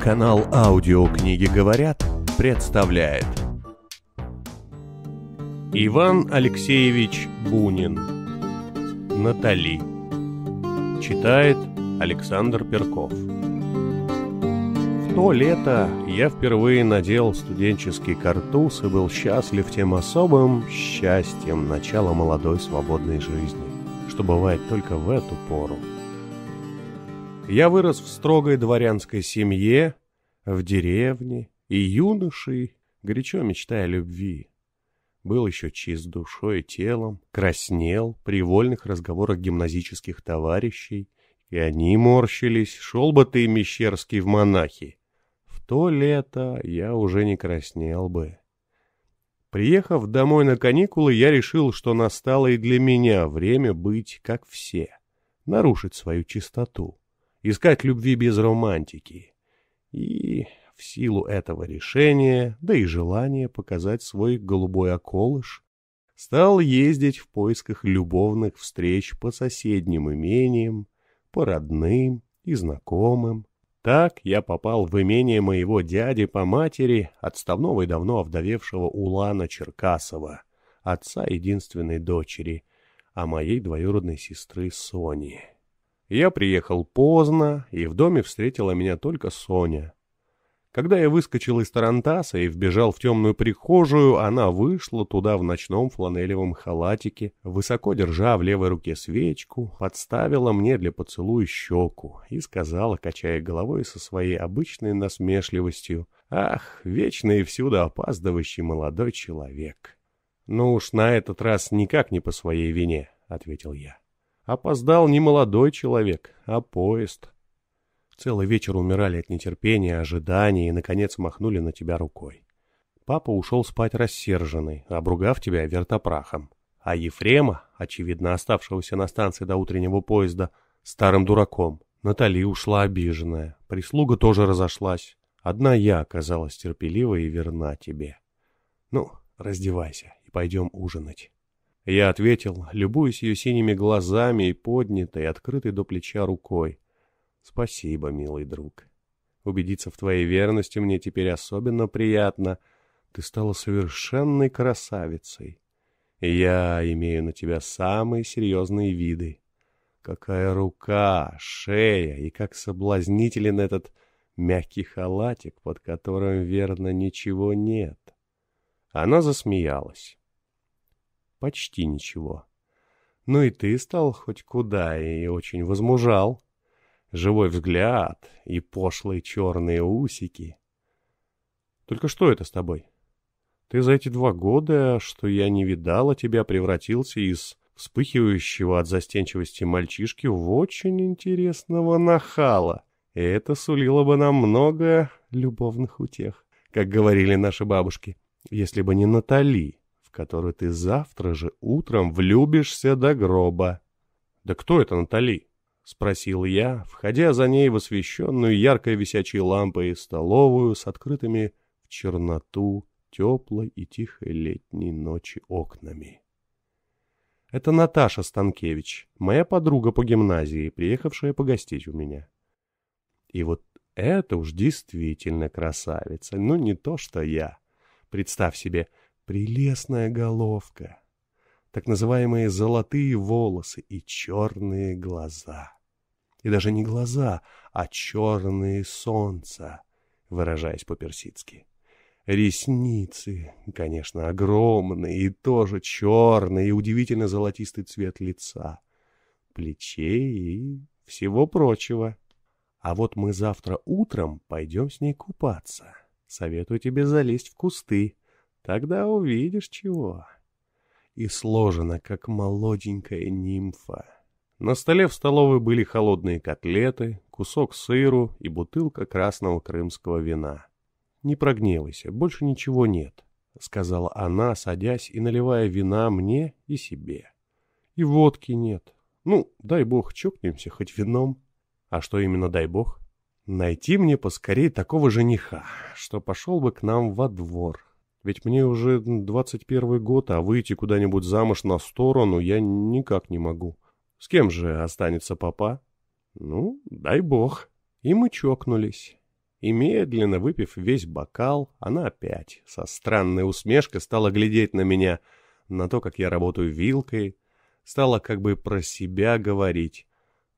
Канал «Аудиокниги говорят» представляет Иван Алексеевич Бунин Натали Читает Александр Перков В то лето я впервые надел студенческий картуз и был счастлив тем особым счастьем начала молодой свободной жизни, что бывает только в эту пору. Я вырос в строгой дворянской семье, в деревне, и юношей, горячо мечтая о любви. Был еще чист душой и телом, краснел при вольных разговорах гимназических товарищей, и они морщились, шел бы ты, Мещерский, в монахи. В то лето я уже не краснел бы. Приехав домой на каникулы, я решил, что настало и для меня время быть как все, нарушить свою чистоту искать любви без романтики. И в силу этого решения, да и желания показать свой голубой околыш, стал ездить в поисках любовных встреч по соседним имениям, по родным и знакомым. Так я попал в имение моего дяди по матери, отставного и давно овдовевшего Улана Черкасова, отца единственной дочери, а моей двоюродной сестры Сони. Я приехал поздно, и в доме встретила меня только Соня. Когда я выскочил из тарантаса и вбежал в темную прихожую, она вышла туда в ночном фланелевом халатике, высоко держа в левой руке свечку, подставила мне для поцелуя щеку и сказала, качая головой со своей обычной насмешливостью, «Ах, вечно и всюду опаздывающий молодой человек!» «Ну уж на этот раз никак не по своей вине», — ответил я. Опоздал не молодой человек, а поезд. Целый вечер умирали от нетерпения, ожидания и, наконец, махнули на тебя рукой. Папа ушел спать рассерженный, обругав тебя вертопрахом. А Ефрема, очевидно оставшегося на станции до утреннего поезда, старым дураком. Натали ушла обиженная, прислуга тоже разошлась. Одна я оказалась терпелива и верна тебе. Ну, раздевайся и пойдем ужинать. Я ответил, любуясь ее синими глазами и поднятой, открытой до плеча рукой. «Спасибо, милый друг. Убедиться в твоей верности мне теперь особенно приятно. Ты стала совершенной красавицей. Я имею на тебя самые серьезные виды. Какая рука, шея, и как соблазнителен этот мягкий халатик, под которым, верно, ничего нет». Она засмеялась. Почти ничего. Ну и ты стал хоть куда и очень возмужал. Живой взгляд и пошлые черные усики. Только что это с тобой? Ты за эти два года, что я не видала тебя, превратился из вспыхивающего от застенчивости мальчишки в очень интересного нахала. И это сулило бы нам много любовных утех, как говорили наши бабушки, если бы не Натали в которую ты завтра же утром влюбишься до гроба. — Да кто это Натали? — спросил я, входя за ней в освещенную яркой висячей лампой столовую с открытыми в черноту теплой и тихой летней ночи окнами. Это Наташа Станкевич, моя подруга по гимназии, приехавшая погостить у меня. И вот это уж действительно красавица, ну не то что я. Представь себе, Прелестная головка, так называемые золотые волосы и черные глаза. И даже не глаза, а черные солнца, выражаясь по-персидски. Ресницы, конечно, огромные и тоже черные, и удивительно золотистый цвет лица, плечей и всего прочего. А вот мы завтра утром пойдем с ней купаться. Советую тебе залезть в кусты. Тогда увидишь чего. И сложена, как молоденькая нимфа. На столе в столовой были холодные котлеты, кусок сыру и бутылка красного крымского вина. «Не прогневайся, больше ничего нет», — сказала она, садясь и наливая вина мне и себе. «И водки нет. Ну, дай бог, чокнемся хоть вином. А что именно дай бог? Найти мне поскорее такого жениха, что пошел бы к нам во двор, ведь мне уже 21 год, а выйти куда-нибудь замуж на сторону я никак не могу. С кем же останется папа? Ну, дай бог. И мы чокнулись. И медленно выпив весь бокал, она опять со странной усмешкой стала глядеть на меня, на то, как я работаю вилкой, стала как бы про себя говорить.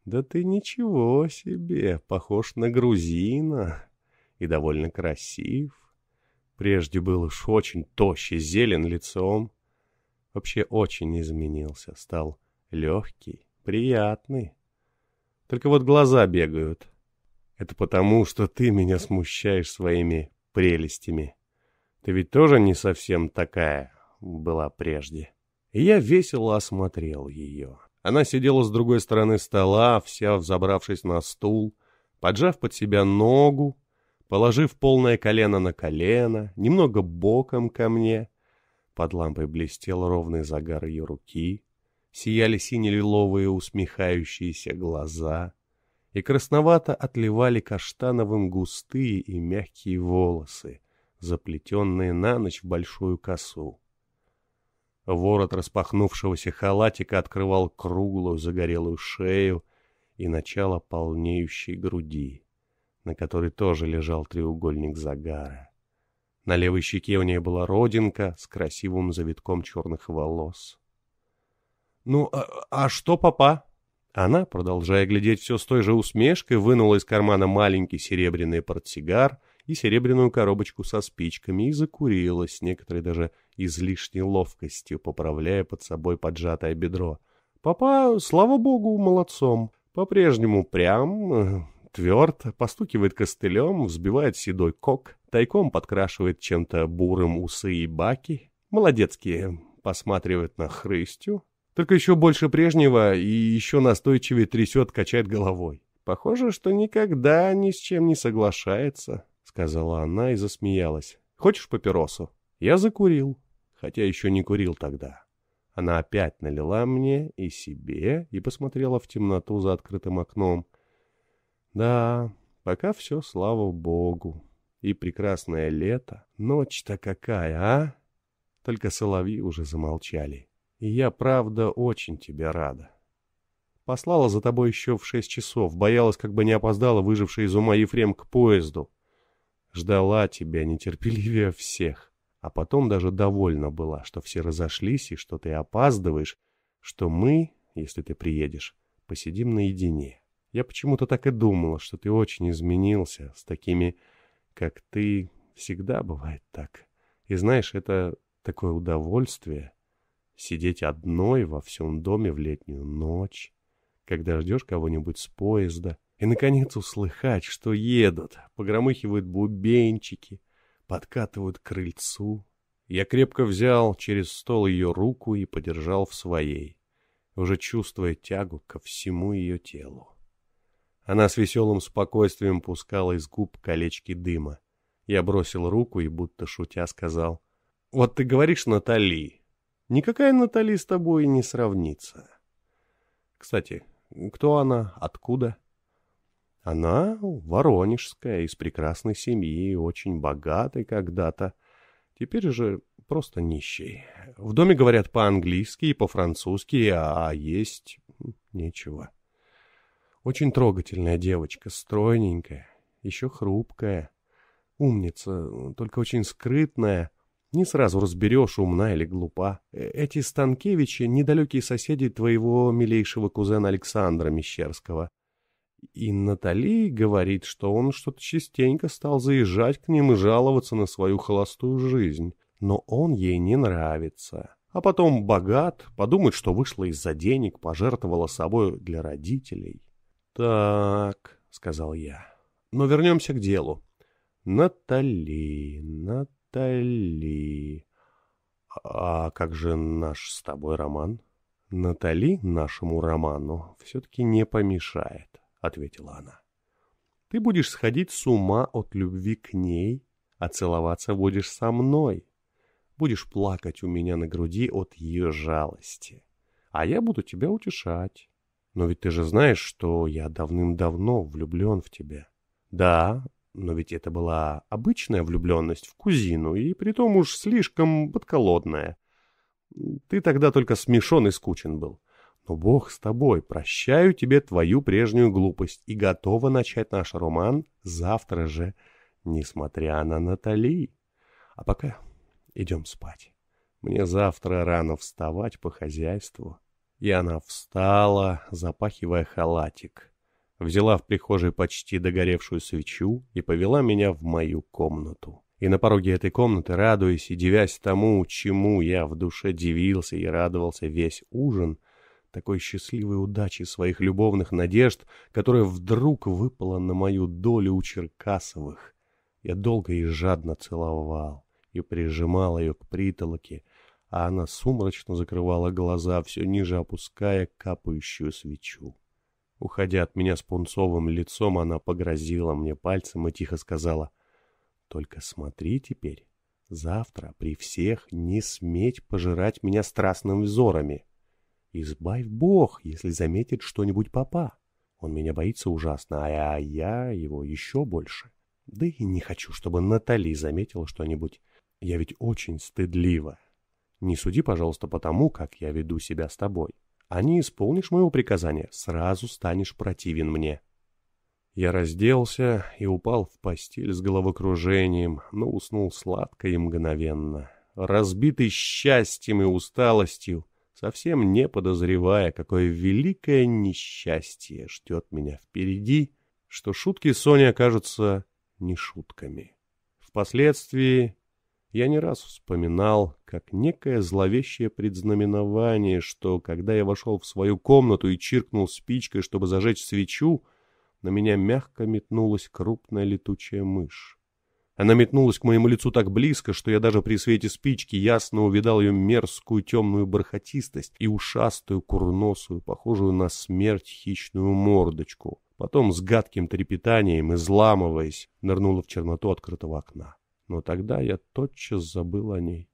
«Да ты ничего себе, похож на грузина и довольно красив. Прежде был уж очень тощий, зелен лицом. Вообще очень изменился, стал легкий, приятный. Только вот глаза бегают. Это потому, что ты меня смущаешь своими прелестями. Ты ведь тоже не совсем такая была прежде. И я весело осмотрел ее. Она сидела с другой стороны стола, вся взобравшись на стул, поджав под себя ногу, положив полное колено на колено, немного боком ко мне. Под лампой блестел ровный загар ее руки, сияли сине-лиловые усмехающиеся глаза, и красновато отливали каштановым густые и мягкие волосы, заплетенные на ночь в большую косу. Ворот распахнувшегося халатика открывал круглую загорелую шею и начало полнеющей груди, на которой тоже лежал треугольник загара. На левой щеке у нее была родинка с красивым завитком черных волос. «Ну, а, а что, папа?» Она, продолжая глядеть все с той же усмешкой, вынула из кармана маленький серебряный портсигар и серебряную коробочку со спичками и закурила с некоторой даже излишней ловкостью, поправляя под собой поджатое бедро. «Папа, слава богу, молодцом. По-прежнему прям, э, тверд, постукивает костылем, взбивает седой кок, тайком подкрашивает чем-то бурым усы и баки, молодецкие посматривает на хрыстю, только еще больше прежнего и еще настойчивее трясет, качает головой. Похоже, что никогда ни с чем не соглашается, сказала она и засмеялась. Хочешь папиросу? Я закурил, хотя еще не курил тогда. Она опять налила мне и себе и посмотрела в темноту за открытым окном. Да, пока все, слава богу. И прекрасное лето. Ночь-то какая, а? Только соловьи уже замолчали. И я, правда, очень тебе рада. Послала за тобой еще в шесть часов, боялась, как бы не опоздала выжившая из ума Ефрем к поезду. Ждала тебя нетерпеливее всех, а потом даже довольна была, что все разошлись и что ты опаздываешь, что мы, если ты приедешь, посидим наедине. Я почему-то так и думала, что ты очень изменился, с такими, как ты, всегда бывает так. И знаешь, это такое удовольствие — сидеть одной во всем доме в летнюю ночь, когда ждешь кого-нибудь с поезда, и, наконец, услыхать, что едут, погромыхивают бубенчики, подкатывают к крыльцу. Я крепко взял через стол ее руку и подержал в своей, уже чувствуя тягу ко всему ее телу. Она с веселым спокойствием пускала из губ колечки дыма. Я бросил руку и, будто шутя, сказал, «Вот ты говоришь, Натали, Никакая Натали с тобой не сравнится. Кстати, кто она, откуда? Она воронежская, из прекрасной семьи, очень богатой когда-то. Теперь же просто нищей. В доме говорят по-английски и по-французски, а есть нечего. Очень трогательная девочка, стройненькая, еще хрупкая. Умница, только очень скрытная, не сразу разберешь, умна или глупа. Э, эти Станкевичи — недалекие соседи твоего милейшего кузена Александра Мещерского. И Натали говорит, что он что-то частенько стал заезжать к ним и жаловаться на свою холостую жизнь. Но он ей не нравится. А потом богат, подумает, что вышла из-за денег, пожертвовала собой для родителей. «Так», — сказал я, — «но вернемся к делу. Натали, Натали...» А как же наш с тобой роман? Натали нашему роману все-таки не помешает, ответила она. Ты будешь сходить с ума от любви к ней, а целоваться будешь со мной. Будешь плакать у меня на груди от ее жалости. А я буду тебя утешать. Но ведь ты же знаешь, что я давным-давно влюблен в тебя. Да, но ведь это была обычная влюбленность в кузину, и притом уж слишком подколодная. Ты тогда только смешон и скучен был. Но бог с тобой, прощаю тебе твою прежнюю глупость и готова начать наш роман завтра же. несмотря на Натали. А пока идем спать. Мне завтра рано вставать по хозяйству. И она встала, запахивая халатик. Взяла в прихожей почти догоревшую свечу и повела меня в мою комнату. И на пороге этой комнаты, радуясь и дивясь тому, чему я в душе дивился и радовался весь ужин, такой счастливой удачи своих любовных надежд, которая вдруг выпала на мою долю у Черкасовых, я долго и жадно целовал и прижимал ее к притолоке, а она сумрачно закрывала глаза, все ниже опуская капающую свечу. Уходя от меня с пунцовым лицом, она погрозила мне пальцем и тихо сказала, «Только смотри теперь, завтра при всех не сметь пожирать меня страстными взорами. Избавь Бог, если заметит что-нибудь папа. Он меня боится ужасно, а я его еще больше. Да и не хочу, чтобы Натали заметила что-нибудь. Я ведь очень стыдлива. Не суди, пожалуйста, по тому, как я веду себя с тобой. А не исполнишь моего приказания, сразу станешь противен мне. Я разделся и упал в постель с головокружением, но уснул сладко и мгновенно. Разбитый счастьем и усталостью, совсем не подозревая, какое великое несчастье ждет меня впереди, что шутки Сони окажутся не шутками. Впоследствии я не раз вспоминал, как некое зловещее предзнаменование, что, когда я вошел в свою комнату и чиркнул спичкой, чтобы зажечь свечу, на меня мягко метнулась крупная летучая мышь. Она метнулась к моему лицу так близко, что я даже при свете спички ясно увидал ее мерзкую темную бархатистость и ушастую курносую, похожую на смерть хищную мордочку. Потом с гадким трепетанием, изламываясь, нырнула в черноту открытого окна но тогда я тотчас забыл о ней.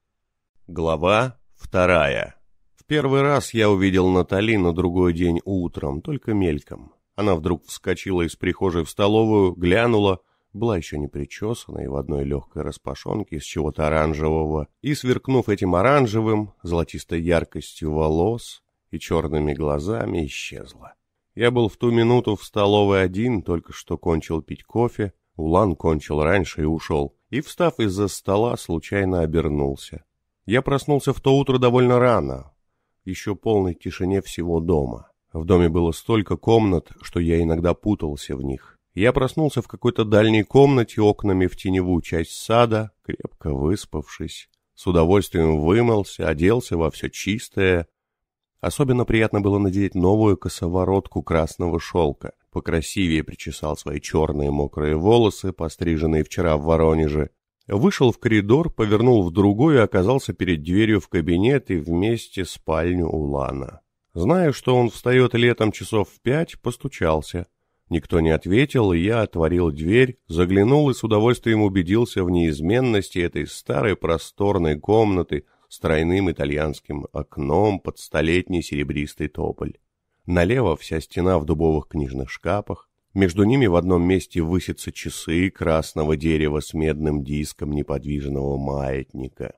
Глава вторая. В первый раз я увидел Натали на другой день утром, только мельком. Она вдруг вскочила из прихожей в столовую, глянула, была еще не причесана и в одной легкой распашонке из чего-то оранжевого, и, сверкнув этим оранжевым, золотистой яркостью волос и черными глазами, исчезла. Я был в ту минуту в столовой один, только что кончил пить кофе, Улан кончил раньше и ушел и, встав из-за стола, случайно обернулся. Я проснулся в то утро довольно рано, еще полной тишине всего дома. В доме было столько комнат, что я иногда путался в них. Я проснулся в какой-то дальней комнате окнами в теневую часть сада, крепко выспавшись. С удовольствием вымылся, оделся во все чистое. Особенно приятно было надеть новую косоворотку красного шелка покрасивее причесал свои черные мокрые волосы, постриженные вчера в Воронеже, вышел в коридор, повернул в другой и оказался перед дверью в кабинет и вместе спальню Улана. Зная, что он встает летом часов в пять, постучался. Никто не ответил, и я отворил дверь, заглянул и с удовольствием убедился в неизменности этой старой просторной комнаты с тройным итальянским окном под столетний серебристый тополь. Налево вся стена в дубовых книжных шкафах. Между ними в одном месте высятся часы красного дерева с медным диском неподвижного маятника.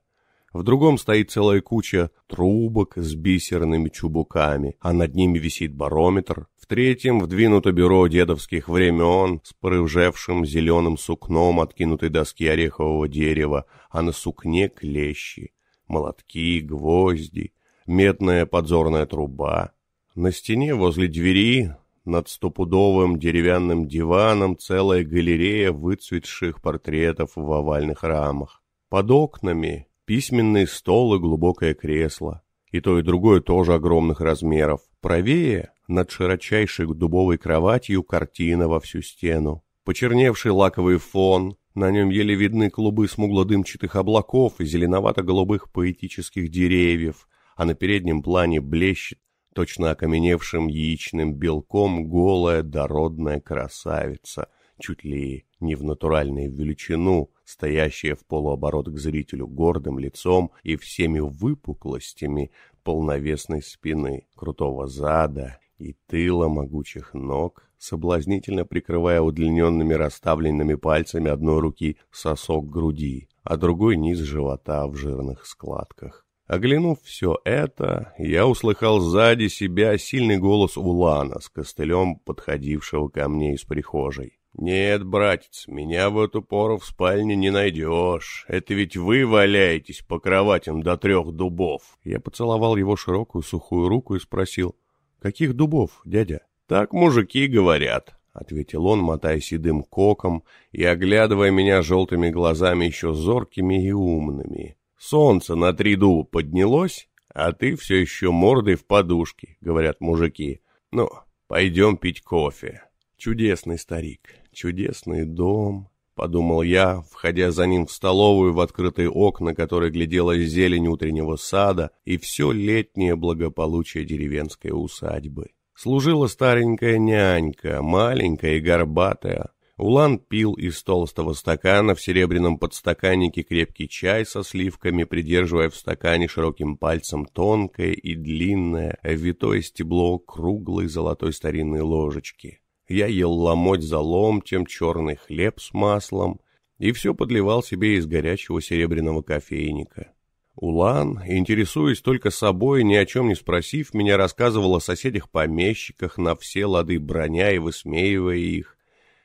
В другом стоит целая куча трубок с бисерными чубуками, а над ними висит барометр. В третьем вдвинуто бюро дедовских времен с порывжевшим зеленым сукном откинутой доски орехового дерева, а на сукне клещи, молотки, гвозди, медная подзорная труба. На стене возле двери над стопудовым деревянным диваном целая галерея выцветших портретов в овальных рамах. Под окнами письменный стол и глубокое кресло. И то, и другое тоже огромных размеров. Правее, над широчайшей дубовой кроватью, картина во всю стену. Почерневший лаковый фон, на нем еле видны клубы смуглодымчатых облаков и зеленовато-голубых поэтических деревьев, а на переднем плане блещет точно окаменевшим яичным белком голая дородная красавица, чуть ли не в натуральной величину, стоящая в полуоборот к зрителю гордым лицом и всеми выпуклостями полновесной спины, крутого зада и тыла могучих ног, соблазнительно прикрывая удлиненными расставленными пальцами одной руки сосок груди, а другой низ живота в жирных складках. Оглянув все это, я услыхал сзади себя сильный голос Улана с костылем, подходившего ко мне из прихожей. «Нет, братец, меня в эту пору в спальне не найдешь. Это ведь вы валяетесь по кроватям до трех дубов». Я поцеловал его широкую сухую руку и спросил, «Каких дубов, дядя?» «Так мужики говорят», — ответил он, мотая седым коком и оглядывая меня желтыми глазами еще зоркими и умными. «Солнце на три дуба поднялось, а ты все еще мордой в подушке», — говорят мужики. «Ну, пойдем пить кофе». Чудесный старик, чудесный дом, подумал я, входя за ним в столовую в открытые окна, которые глядела зелень утреннего сада и все летнее благополучие деревенской усадьбы. Служила старенькая нянька, маленькая и горбатая. Улан пил из толстого стакана в серебряном подстаканнике крепкий чай со сливками, придерживая в стакане широким пальцем тонкое и длинное, витое стебло круглой золотой старинной ложечки. Я ел ломоть за ломтем, черный хлеб с маслом и все подливал себе из горячего серебряного кофейника. Улан, интересуясь только собой, ни о чем не спросив, меня рассказывал о соседях-помещиках на все лады броня и высмеивая их.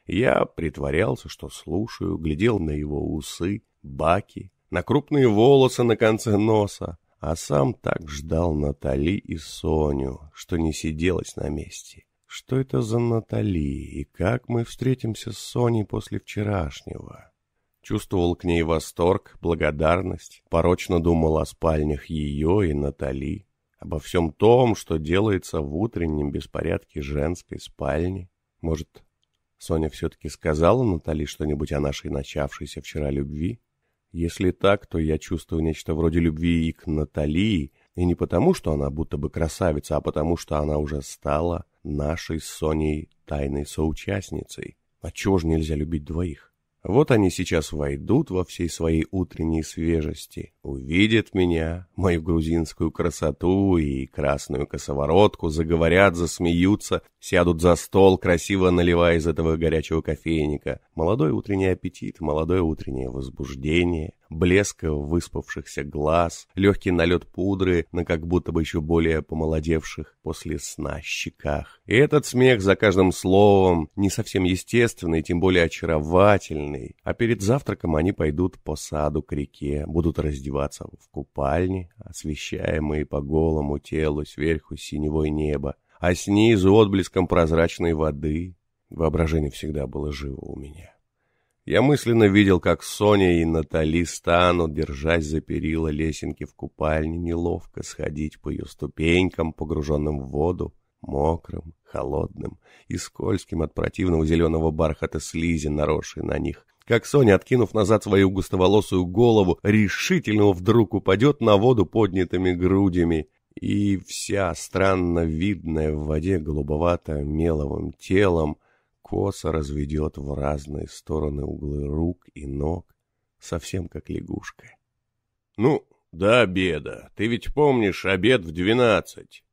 Я притворялся, что слушаю, глядел на его усы, баки, на крупные волосы на конце носа, а сам так ждал Натали и Соню, что не сиделось на месте. Что это за Натали и как мы встретимся с Соней после вчерашнего? Чувствовал к ней восторг, благодарность, порочно думал о спальнях ее и Натали, обо всем том, что делается в утреннем беспорядке женской спальни. Может, Соня все-таки сказала Натали что-нибудь о нашей начавшейся вчера любви? Если так, то я чувствую нечто вроде любви и к Натали, и не потому, что она будто бы красавица, а потому, что она уже стала нашей с Соней тайной соучастницей. Отчего же нельзя любить двоих? Вот они сейчас войдут во всей своей утренней свежести, увидят меня, мою грузинскую красоту и красную косоворотку, заговорят, засмеются, сядут за стол, красиво наливая из этого горячего кофейника. Молодой утренний аппетит, молодое утреннее возбуждение, блеск выспавшихся глаз, легкий налет пудры на как будто бы еще более помолодевших после сна щеках. И этот смех за каждым словом не совсем естественный, тем более очаровательный. А перед завтраком они пойдут по саду к реке, будут раздеваться в купальне, освещаемые по голому телу сверху синевой неба, а снизу отблеском прозрачной воды. Воображение всегда было живо у меня. Я мысленно видел, как Соня и Натали станут, держась за перила лесенки в купальне, неловко сходить по ее ступенькам, погруженным в воду, мокрым, холодным и скользким от противного зеленого бархата слизи, наросшей на них. Как Соня, откинув назад свою густоволосую голову, решительно вдруг упадет на воду поднятыми грудями, и вся странно видная в воде голубовато-меловым телом косо разведет в разные стороны углы рук и ног, совсем как лягушка. — Ну, до обеда. Ты ведь помнишь обед в двенадцать?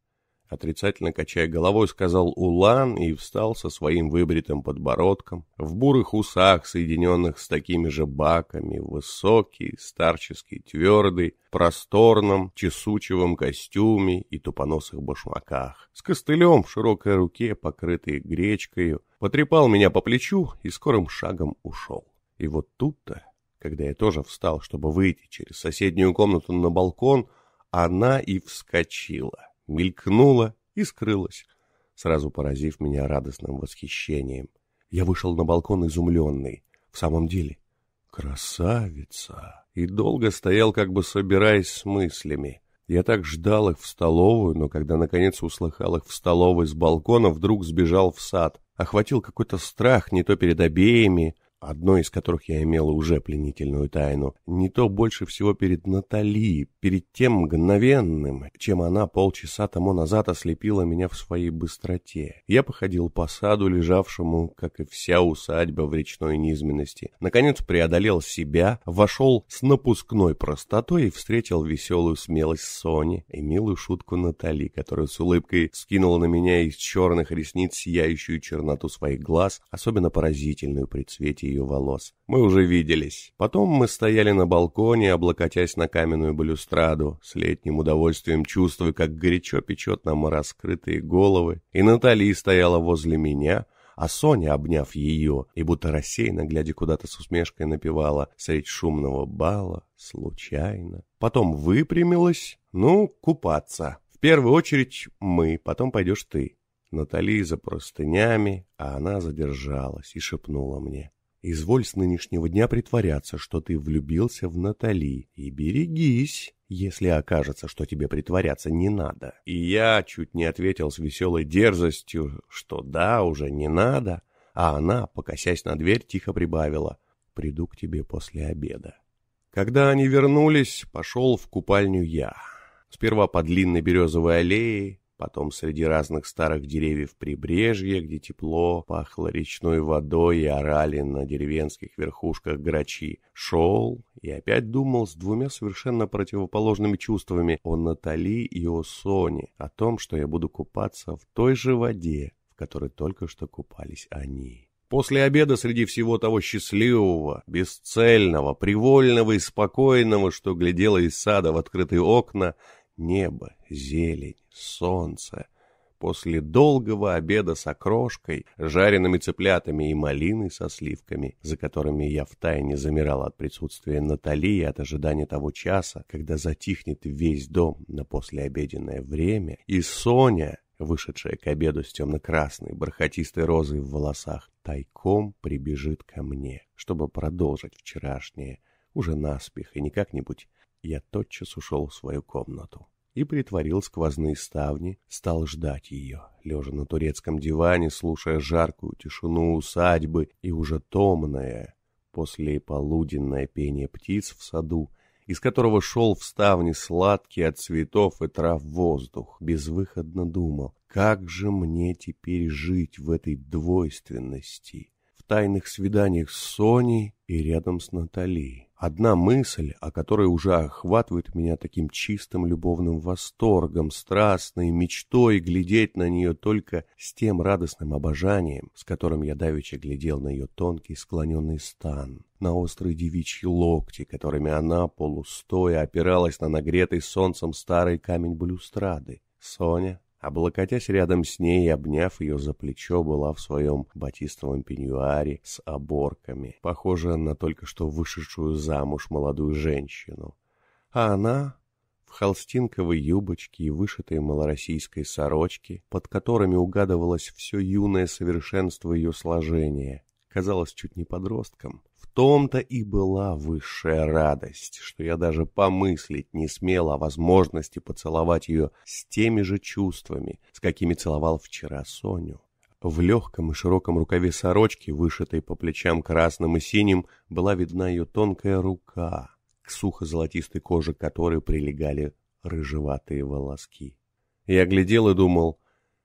Отрицательно качая головой, сказал Улан и встал со своим выбритым подбородком, в бурых усах, соединенных с такими же баками, высокий, старческий, твердый, просторном, чесучевом костюме и тупоносых башмаках, с костылем в широкой руке, покрытой гречкою, потрепал меня по плечу и скорым шагом ушел. И вот тут-то, когда я тоже встал, чтобы выйти через соседнюю комнату на балкон, она и вскочила мелькнула и скрылась, сразу поразив меня радостным восхищением. Я вышел на балкон изумленный. В самом деле, красавица! И долго стоял, как бы собираясь с мыслями. Я так ждал их в столовую, но когда наконец услыхал их в столовой с балкона, вдруг сбежал в сад. Охватил какой-то страх не то перед обеими, одной из которых я имела уже пленительную тайну, не то больше всего перед Натали, перед тем мгновенным, чем она полчаса тому назад ослепила меня в своей быстроте. Я походил по саду, лежавшему, как и вся усадьба в речной низменности. Наконец преодолел себя, вошел с напускной простотой и встретил веселую смелость Сони и милую шутку Натали, которая с улыбкой скинула на меня из черных ресниц сияющую черноту своих глаз, особенно поразительную при цвете ее волос. Мы уже виделись. Потом мы стояли на балконе, облокотясь на каменную балюстраду, с летним удовольствием чувствуя, как горячо печет нам раскрытые головы. И Натали стояла возле меня, а Соня, обняв ее и будто рассеянно, глядя куда-то с усмешкой, напевала средь шумного бала, случайно. Потом выпрямилась, ну, купаться. В первую очередь мы, потом пойдешь ты. Натали за простынями, а она задержалась и шепнула мне. «Изволь с нынешнего дня притворяться, что ты влюбился в Натали, и берегись, если окажется, что тебе притворяться не надо». И я чуть не ответил с веселой дерзостью, что да, уже не надо, а она, покосясь на дверь, тихо прибавила «Приду к тебе после обеда». Когда они вернулись, пошел в купальню я. Сперва по длинной березовой аллее, потом среди разных старых деревьев прибрежья, где тепло, пахло речной водой и орали на деревенских верхушках грачи. Шел и опять думал с двумя совершенно противоположными чувствами о Натали и о Соне, о том, что я буду купаться в той же воде, в которой только что купались они. После обеда среди всего того счастливого, бесцельного, привольного и спокойного, что глядело из сада в открытые окна, небо, зелень, солнце. После долгого обеда с окрошкой, жареными цыплятами и малиной со сливками, за которыми я втайне замирал от присутствия Натали и от ожидания того часа, когда затихнет весь дом на послеобеденное время, и Соня, вышедшая к обеду с темно-красной, бархатистой розой в волосах, тайком прибежит ко мне, чтобы продолжить вчерашнее, уже наспех и не как-нибудь, я тотчас ушел в свою комнату и притворил сквозные ставни, стал ждать ее, лежа на турецком диване, слушая жаркую тишину усадьбы и уже томное, после полуденное пение птиц в саду, из которого шел в ставни сладкий от цветов и трав воздух, безвыходно думал, как же мне теперь жить в этой двойственности, тайных свиданиях с Соней и рядом с Натальей. Одна мысль, о которой уже охватывает меня таким чистым любовным восторгом, страстной мечтой глядеть на нее только с тем радостным обожанием, с которым я давеча глядел на ее тонкий склоненный стан, на острые девичьи локти, которыми она, полустоя, опиралась на нагретый солнцем старый камень балюстрады. Соня, Облокотясь рядом с ней и обняв ее за плечо, была в своем батистовом пеньюаре с оборками, похожая на только что вышедшую замуж молодую женщину. А она в холстинковой юбочке и вышитой малороссийской сорочке, под которыми угадывалось все юное совершенство ее сложения, казалась чуть не подростком, том-то и была высшая радость, что я даже помыслить не смел о возможности поцеловать ее с теми же чувствами, с какими целовал вчера Соню. В легком и широком рукаве сорочки, вышитой по плечам красным и синим, была видна ее тонкая рука, к сухо-золотистой коже которой прилегали рыжеватые волоски. Я глядел и думал,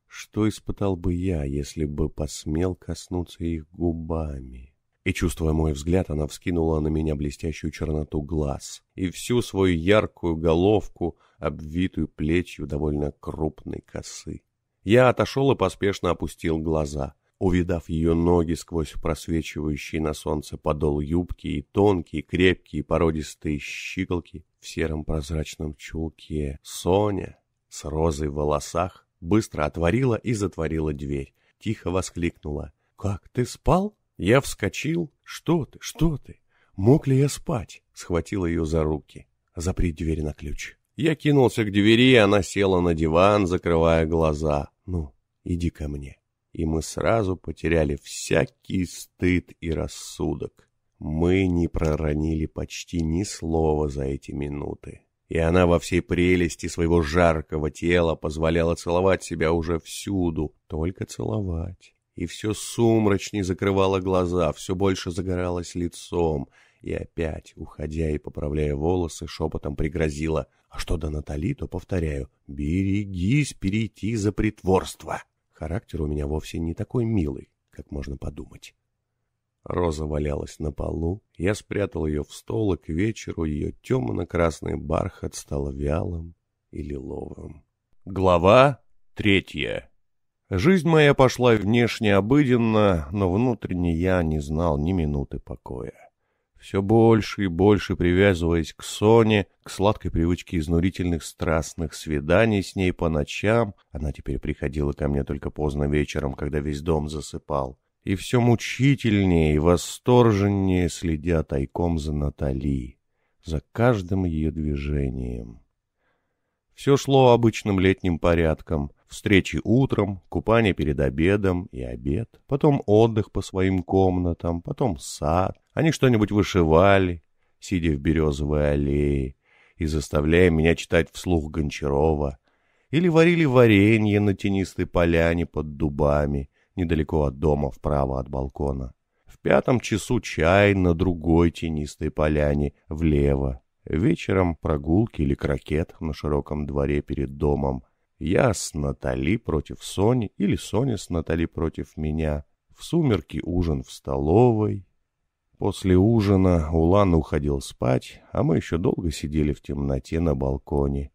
что испытал бы я, если бы посмел коснуться их губами и, чувствуя мой взгляд, она вскинула на меня блестящую черноту глаз и всю свою яркую головку, обвитую плечью довольно крупной косы. Я отошел и поспешно опустил глаза, увидав ее ноги сквозь просвечивающий на солнце подол юбки и тонкие, крепкие, породистые щиколки в сером прозрачном чулке. Соня с розой в волосах быстро отворила и затворила дверь. Тихо воскликнула. «Как, ты спал?» Я вскочил. «Что ты? Что ты? Мог ли я спать?» Схватил ее за руки. «Запри дверь на ключ». Я кинулся к двери, она села на диван, закрывая глаза. «Ну, иди ко мне». И мы сразу потеряли всякий стыд и рассудок. Мы не проронили почти ни слова за эти минуты. И она во всей прелести своего жаркого тела позволяла целовать себя уже всюду, только целовать и все сумрачней закрывало глаза, все больше загоралось лицом, и опять, уходя и поправляя волосы, шепотом пригрозила. А что до Натали, то повторяю, берегись перейти за притворство. Характер у меня вовсе не такой милый, как можно подумать. Роза валялась на полу, я спрятал ее в стол, и к вечеру ее темно-красный бархат стал вялым и лиловым. Глава третья Жизнь моя пошла внешне обыденно, но внутренне я не знал ни минуты покоя. все больше и больше привязываясь к Соне, к сладкой привычке изнурительных страстных свиданий с ней по ночам. Она теперь приходила ко мне только поздно вечером, когда весь дом засыпал. И все мучительнее и восторженнее следя тайком за Натали, за каждым ее движением. Все шло обычным летним порядком. Встречи утром, купание перед обедом и обед, потом отдых по своим комнатам, потом сад. Они что-нибудь вышивали, сидя в березовой аллее, и заставляя меня читать вслух Гончарова, или варили варенье на тенистой поляне под дубами, недалеко от дома, вправо от балкона. В пятом часу чай на другой тенистой поляне, влево, Вечером прогулки или крокет на широком дворе перед домом. Я с Натали против Сони или Соня с Натали против меня. В сумерки ужин в столовой. После ужина Улан уходил спать, а мы еще долго сидели в темноте на балконе.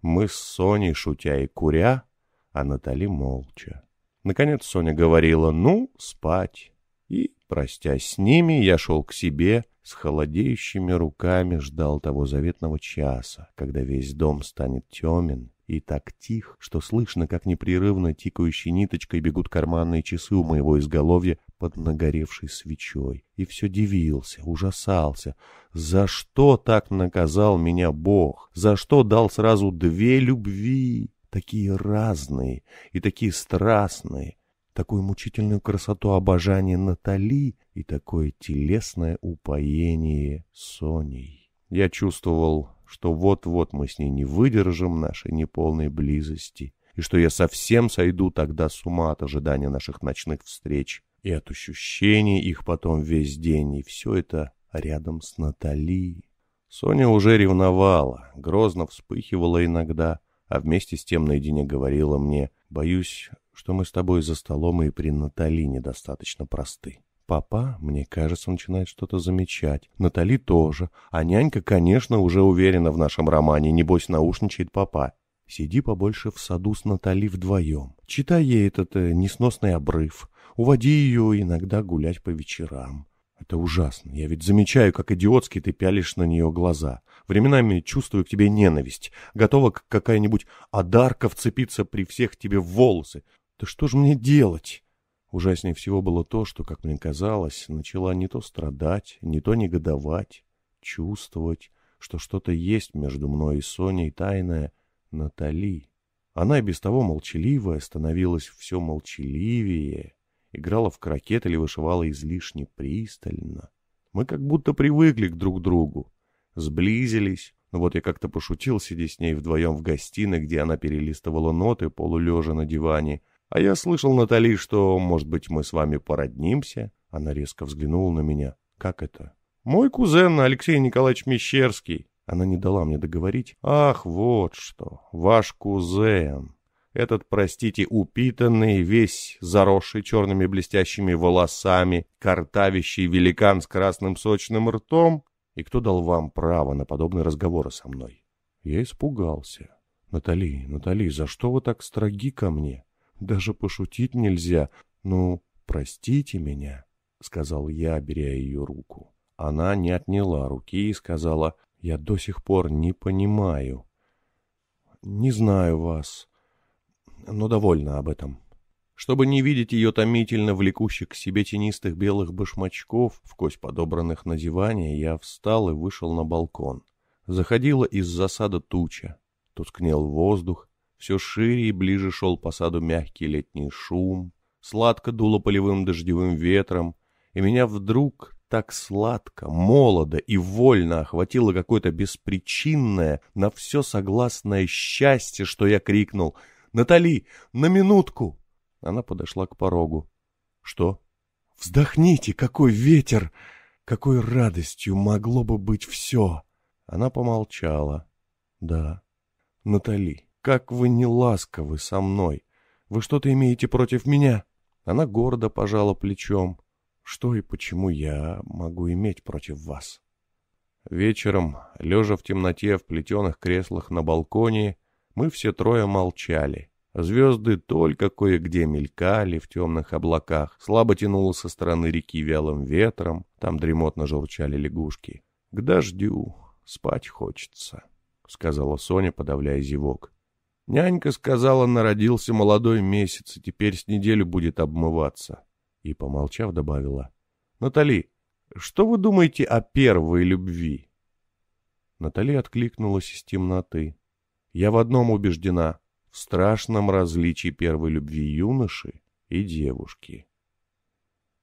Мы с Соней, шутя и куря, а Натали молча. Наконец Соня говорила «ну, спать». И, простясь с ними, я шел к себе, с холодеющими руками ждал того заветного часа, когда весь дом станет темен и так тих, что слышно, как непрерывно тикающей ниточкой бегут карманные часы у моего изголовья под нагоревшей свечой. И все дивился, ужасался. За что так наказал меня Бог? За что дал сразу две любви? Такие разные и такие страстные, такую мучительную красоту обожания Натали и такое телесное упоение Соней. Я чувствовал, что вот-вот мы с ней не выдержим нашей неполной близости, и что я совсем сойду тогда с ума от ожидания наших ночных встреч и от ощущений их потом весь день, и все это рядом с Натали. Соня уже ревновала, грозно вспыхивала иногда, а вместе с тем наедине говорила мне, «Боюсь, что мы с тобой за столом и при Натали недостаточно просты. Папа, мне кажется, начинает что-то замечать. Натали тоже. А нянька, конечно, уже уверена в нашем романе. Небось, наушничает папа. Сиди побольше в саду с Натали вдвоем. Читай ей этот э, несносный обрыв. Уводи ее иногда гулять по вечерам. Это ужасно. Я ведь замечаю, как идиотски ты пялишь на нее глаза. Временами чувствую к тебе ненависть. Готова какая-нибудь одарка вцепиться при всех тебе в волосы. Да что же мне делать? Ужаснее всего было то, что, как мне казалось, начала не то страдать, не то негодовать, чувствовать, что что-то есть между мной и Соней тайное Натали. Она и без того молчаливая становилась все молчаливее, играла в крокет или вышивала излишне пристально. Мы как будто привыкли к друг другу, сблизились. Ну вот я как-то пошутил, сидя с ней вдвоем в гостиной, где она перелистывала ноты, полулежа на диване, а я слышал, Натали, что, может быть, мы с вами породнимся. Она резко взглянула на меня. Как это? Мой кузен Алексей Николаевич Мещерский. Она не дала мне договорить. Ах, вот что. Ваш кузен. Этот, простите, упитанный, весь заросший черными блестящими волосами, картавящий великан с красным сочным ртом. И кто дал вам право на подобные разговоры со мной? Я испугался. Натали, Натали, за что вы так строги ко мне? Даже пошутить нельзя. Ну, простите меня, — сказал я, беря ее руку. Она не отняла руки и сказала, я до сих пор не понимаю. Не знаю вас, но довольна об этом. Чтобы не видеть ее томительно влекущих к себе тенистых белых башмачков, в кость подобранных на диване, я встал и вышел на балкон. Заходила из засада туча. Тускнел воздух, все шире и ближе шел по саду мягкий летний шум, сладко дуло полевым дождевым ветром, и меня вдруг так сладко, молодо и вольно охватило какое-то беспричинное, на все согласное счастье, что я крикнул «Натали, на минутку!» Она подошла к порогу. «Что?» «Вздохните, какой ветер! Какой радостью могло бы быть все!» Она помолчала. «Да, Натали, как вы не ласковы со мной! Вы что-то имеете против меня?» Она гордо пожала плечом. «Что и почему я могу иметь против вас?» Вечером, лежа в темноте в плетеных креслах на балконе, мы все трое молчали, Звезды только кое-где мелькали в темных облаках, слабо тянуло со стороны реки вялым ветром, там дремотно журчали лягушки. «К дождю спать хочется», — сказала Соня, подавляя зевок. Нянька сказала, народился молодой месяц, и теперь с неделю будет обмываться. И, помолчав, добавила. «Натали, что вы думаете о первой любви?» Натали откликнулась из темноты. «Я в одном убеждена в страшном различии первой любви юноши и девушки.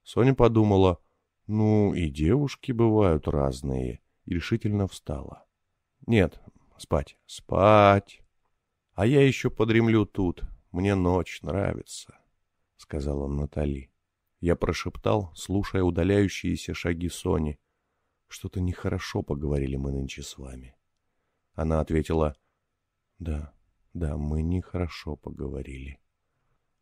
Соня подумала, ну и девушки бывают разные, и решительно встала. Нет, спать, спать. А я еще подремлю тут, мне ночь нравится, сказала Натали. Я прошептал, слушая удаляющиеся шаги Сони. Что-то нехорошо поговорили мы нынче с вами. Она ответила, да, да, мы нехорошо поговорили.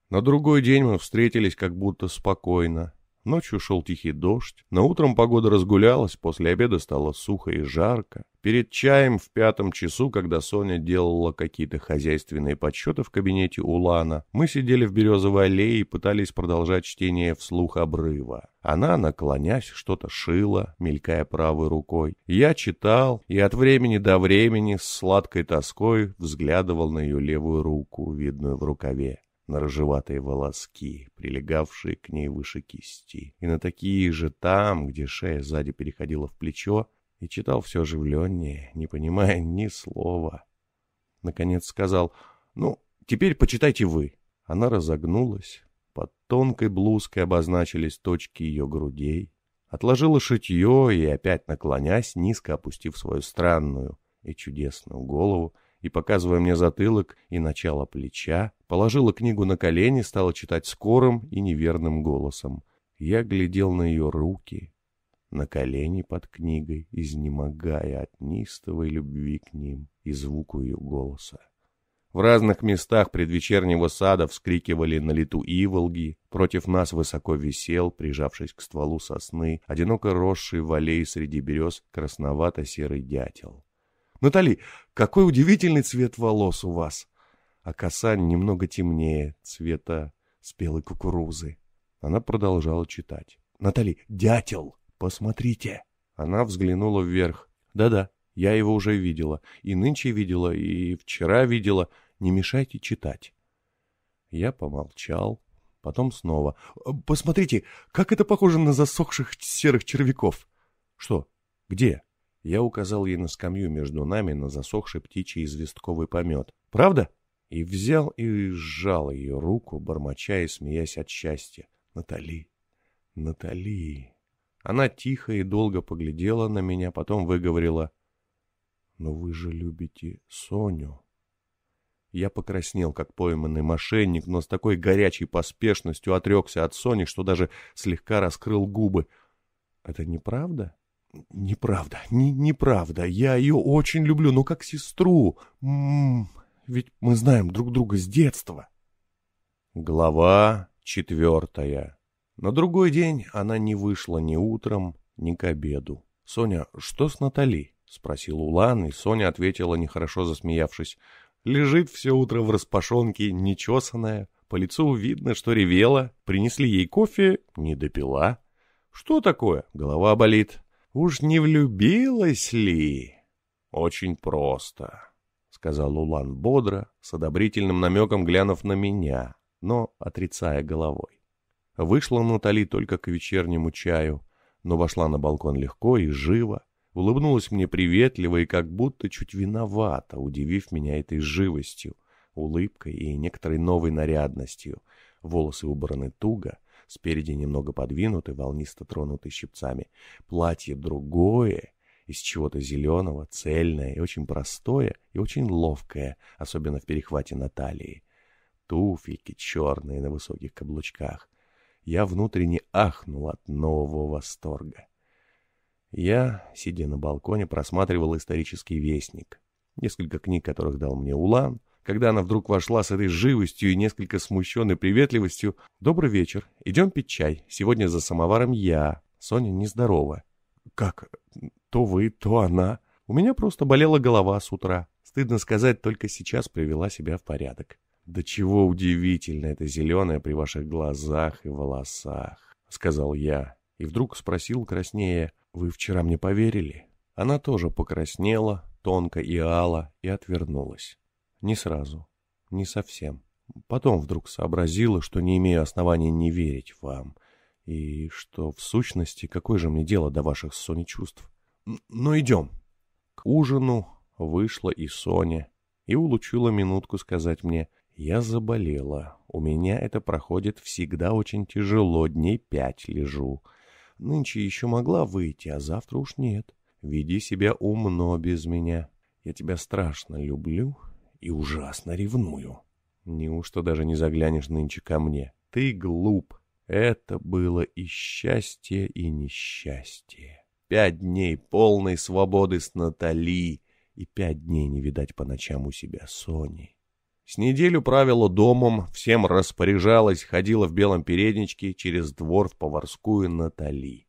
На другой день мы встретились как будто спокойно. Ночью шел тихий дождь, но утром погода разгулялась, после обеда стало сухо и жарко. Перед чаем в пятом часу, когда Соня делала какие-то хозяйственные подсчеты в кабинете Улана, мы сидели в березовой аллее и пытались продолжать чтение вслух обрыва. Она, наклонясь, что-то шила, мелькая правой рукой. Я читал и от времени до времени с сладкой тоской взглядывал на ее левую руку, видную в рукаве на рыжеватые волоски, прилегавшие к ней выше кисти, и на такие же там, где шея сзади переходила в плечо, и читал все оживленнее, не понимая ни слова. Наконец сказал, «Ну, теперь почитайте вы». Она разогнулась, под тонкой блузкой обозначились точки ее грудей, отложила шитье и, опять наклонясь, низко опустив свою странную и чудесную голову, и, показывая мне затылок и начало плеча, положила книгу на колени, стала читать скорым и неверным голосом. Я глядел на ее руки, на колени под книгой, изнемогая от нистовой любви к ним и звуку ее голоса. В разных местах предвечернего сада вскрикивали на лету иволги, против нас высоко висел, прижавшись к стволу сосны, одиноко росший в аллее среди берез красновато-серый дятел. Натали, какой удивительный цвет волос у вас. А коса немного темнее, цвета спелой кукурузы. Она продолжала читать. Натали, дятел, посмотрите. Она взглянула вверх. Да-да, я его уже видела. И нынче видела, и вчера видела. Не мешайте читать. Я помолчал, потом снова. Посмотрите, как это похоже на засохших серых червяков. Что? Где? Я указал ей на скамью между нами на засохший птичий известковый помет. «Правда?» И взял и сжал ее руку, бормоча и смеясь от счастья. «Натали! Натали!» Она тихо и долго поглядела на меня, потом выговорила. «Но вы же любите Соню!» Я покраснел, как пойманный мошенник, но с такой горячей поспешностью отрекся от Сони, что даже слегка раскрыл губы. «Это неправда?» Неправда, не, неправда. Я ее очень люблю, но как сестру. М -м, ведь мы знаем друг друга с детства. Глава четвертая. На другой день она не вышла ни утром, ни к обеду. «Соня, что с Натали?» — спросил Улан, и Соня ответила, нехорошо засмеявшись. «Лежит все утро в распашонке, нечесанная. По лицу видно, что ревела. Принесли ей кофе, не допила. Что такое? Голова болит. Уж не влюбилась ли? Очень просто, сказал Улан бодро, с одобрительным намеком глянув на меня, но отрицая головой. Вышла Натали только к вечернему чаю, но вошла на балкон легко и живо, улыбнулась мне приветливо и как будто чуть виновата, удивив меня этой живостью, улыбкой и некоторой новой нарядностью. Волосы убраны туго, спереди немного подвинутый, волнисто тронутый щипцами. Платье другое, из чего-то зеленого, цельное и очень простое, и очень ловкое, особенно в перехвате на талии. Туфельки черные на высоких каблучках. Я внутренне ахнул от нового восторга. Я, сидя на балконе, просматривал исторический вестник. Несколько книг, которых дал мне Улан, когда она вдруг вошла с этой живостью и несколько смущенной приветливостью. «Добрый вечер. Идем пить чай. Сегодня за самоваром я. Соня нездорова». «Как? То вы, то она. У меня просто болела голова с утра. Стыдно сказать, только сейчас привела себя в порядок». Да чего удивительно это зеленое при ваших глазах и волосах, сказал я, и вдруг спросил краснее, вы вчера мне поверили? Она тоже покраснела, тонко и ала, и отвернулась. Не сразу, не совсем. Потом вдруг сообразила, что не имею оснований не верить вам, и что, в сущности, какое же мне дело до ваших с чувств. Но идем. К ужину вышла и Соня, и улучила минутку сказать мне, «Я заболела, у меня это проходит всегда очень тяжело, дней пять лежу. Нынче еще могла выйти, а завтра уж нет. Веди себя умно без меня. Я тебя страшно люблю и ужасно ревную. Неужто даже не заглянешь нынче ко мне? Ты глуп. Это было и счастье, и несчастье. Пять дней полной свободы с Натали и пять дней не видать по ночам у себя Сони. С неделю правила домом, всем распоряжалась, ходила в белом передничке через двор в поварскую Натали.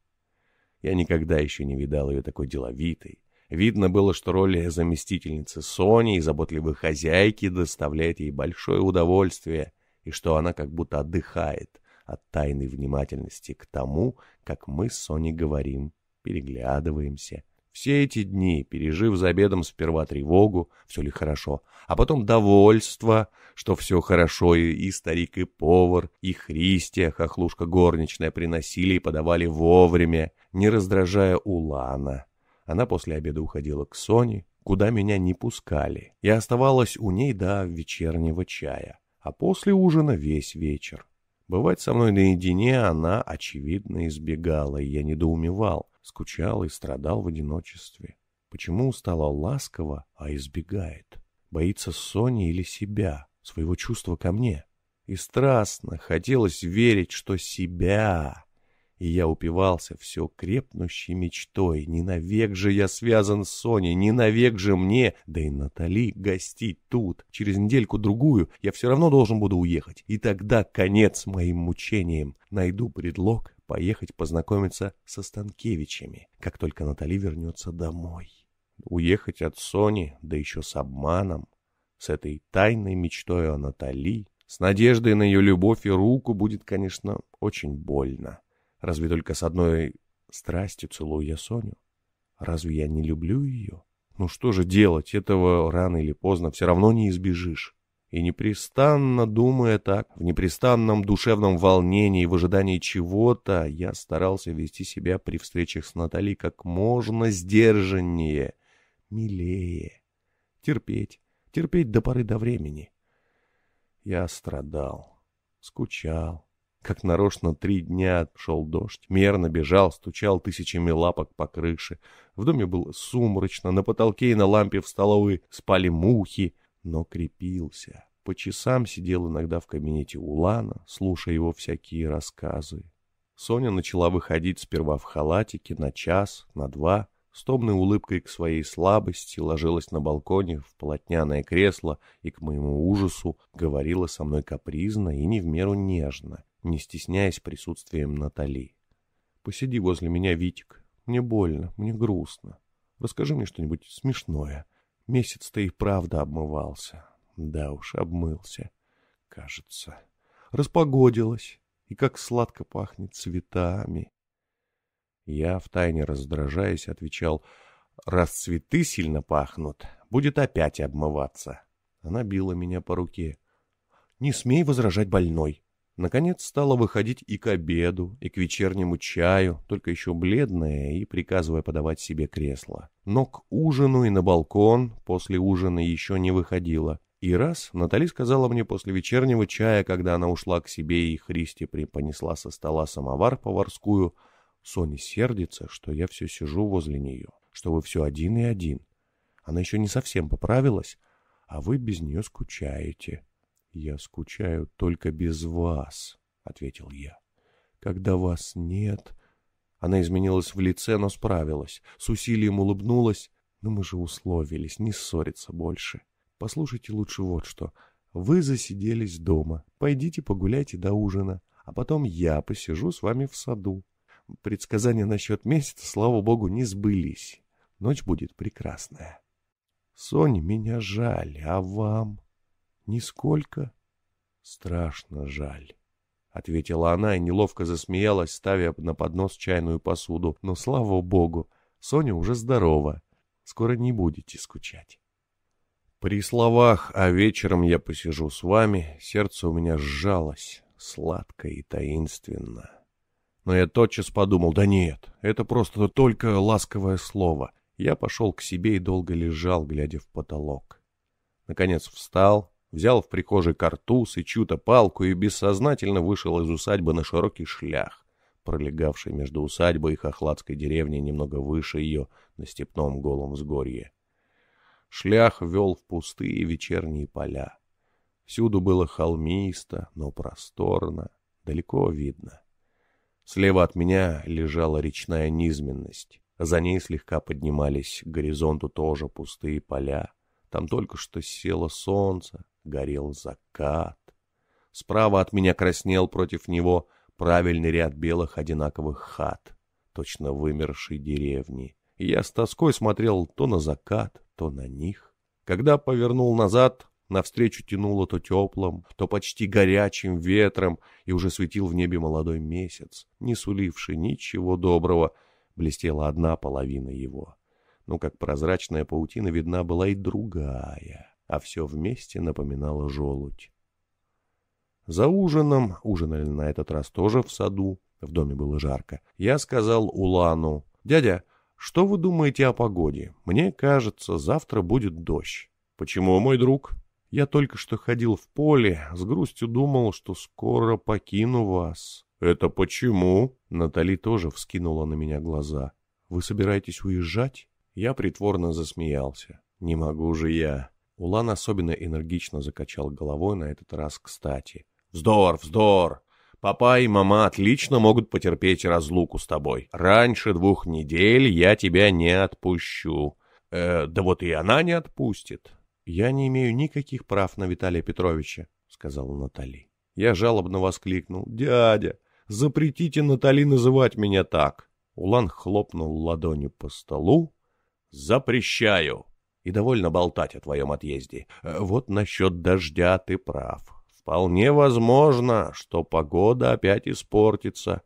Я никогда еще не видал ее такой деловитой. Видно было, что роль заместительницы Сони и заботливой хозяйки доставляет ей большое удовольствие, и что она как будто отдыхает от тайной внимательности к тому, как мы с Соней говорим, переглядываемся, все эти дни, пережив за обедом сперва тревогу, все ли хорошо, а потом довольство, что все хорошо, и, и старик, и повар, и Христия, хохлушка горничная, приносили и подавали вовремя, не раздражая Улана. Она после обеда уходила к Соне, куда меня не пускали, и оставалась у ней до вечернего чая, а после ужина весь вечер. Бывать со мной наедине она, очевидно, избегала, и я недоумевал, скучал и страдал в одиночестве. Почему стала ласково, а избегает? Боится Сони или себя, своего чувства ко мне? И страстно хотелось верить, что себя. И я упивался все крепнущей мечтой. Не навек же я связан с Соней, не навек же мне, да и Натали, гостить тут. Через недельку-другую я все равно должен буду уехать. И тогда конец моим мучениям. Найду предлог поехать познакомиться со Станкевичами, как только Натали вернется домой. Уехать от Сони, да еще с обманом, с этой тайной мечтой о Натали, с надеждой на ее любовь и руку будет, конечно, очень больно. Разве только с одной страстью целую я Соню? Разве я не люблю ее? Ну что же делать, этого рано или поздно все равно не избежишь. И непрестанно думая так, в непрестанном душевном волнении, в ожидании чего-то, я старался вести себя при встречах с Натальей как можно сдержаннее, милее. Терпеть, терпеть до поры до времени. Я страдал, скучал. Как нарочно три дня шел дождь, мерно бежал, стучал тысячами лапок по крыше. В доме было сумрачно, на потолке и на лампе в столовой спали мухи, но крепился. По часам сидел иногда в кабинете Улана, слушая его всякие рассказы. Соня начала выходить сперва в халатике на час, на два, с томной улыбкой к своей слабости, ложилась на балконе в полотняное кресло и, к моему ужасу, говорила со мной капризно и не в меру нежно, не стесняясь присутствием Натали. «Посиди возле меня, Витик. Мне больно, мне грустно. Расскажи мне что-нибудь смешное. Месяц-то и правда обмывался. Да уж, обмылся, кажется. Распогодилось, и как сладко пахнет цветами. Я, втайне раздражаясь, отвечал, раз цветы сильно пахнут, будет опять обмываться. Она била меня по руке. Не смей возражать больной. Наконец стала выходить и к обеду, и к вечернему чаю, только еще бледная и приказывая подавать себе кресло. Но к ужину и на балкон после ужина еще не выходила. И раз Натали сказала мне после вечернего чая, когда она ушла к себе и Христи препонесла со стола самовар поварскую, Соня сердится, что я все сижу возле нее, что вы все один и один. Она еще не совсем поправилась, а вы без нее скучаете. «Я скучаю только без вас», — ответил я. «Когда вас нет...» Она изменилась в лице, но справилась. С усилием улыбнулась. «Но мы же условились не ссориться больше. Послушайте лучше вот что. Вы засиделись дома. Пойдите погуляйте до ужина. А потом я посижу с вами в саду. Предсказания насчет месяца, слава богу, не сбылись. Ночь будет прекрасная. Соня, меня жаль, а вам?» «Нисколько», Страшно жаль. — ответила она и неловко засмеялась, ставя на поднос чайную посуду. «Но, слава богу, Соня уже здорова. Скоро не будете скучать». При словах «а вечером я посижу с вами» сердце у меня сжалось, сладко и таинственно. Но я тотчас подумал, да нет, это просто только ласковое слово. Я пошел к себе и долго лежал, глядя в потолок. Наконец встал, взял в прихожей картуз и чью-то палку и бессознательно вышел из усадьбы на широкий шлях, пролегавший между усадьбой и хохладской деревней немного выше ее на степном голом взгорье. Шлях вел в пустые вечерние поля. Всюду было холмисто, но просторно, далеко видно. Слева от меня лежала речная низменность. За ней слегка поднимались к горизонту тоже пустые поля. Там только что село солнце, горел закат. Справа от меня краснел против него правильный ряд белых одинаковых хат, точно вымершей деревни. И я с тоской смотрел то на закат, то на них. Когда повернул назад, навстречу тянуло то теплым, то почти горячим ветром, и уже светил в небе молодой месяц, не суливший ничего доброго, блестела одна половина его. Но как прозрачная паутина видна была и другая, а все вместе напоминало желудь. За ужином, ужинали на этот раз тоже в саду, в доме было жарко, я сказал Улану, «Дядя, что вы думаете о погоде? Мне кажется, завтра будет дождь». «Почему, мой друг?» Я только что ходил в поле, с грустью думал, что скоро покину вас. Это почему? Натали тоже вскинула на меня глаза. Вы собираетесь уезжать? Я притворно засмеялся. Не могу же я. Улан особенно энергично закачал головой на этот раз кстати. Вздор, вздор. Папа и мама отлично могут потерпеть разлуку с тобой. Раньше двух недель я тебя не отпущу. Э, да вот и она не отпустит. «Я не имею никаких прав на Виталия Петровича», — сказала Натали. Я жалобно воскликнул. «Дядя, запретите Натали называть меня так!» Улан хлопнул ладонью по столу. «Запрещаю!» И довольно болтать о твоем отъезде. Вот насчет дождя ты прав. Вполне возможно, что погода опять испортится.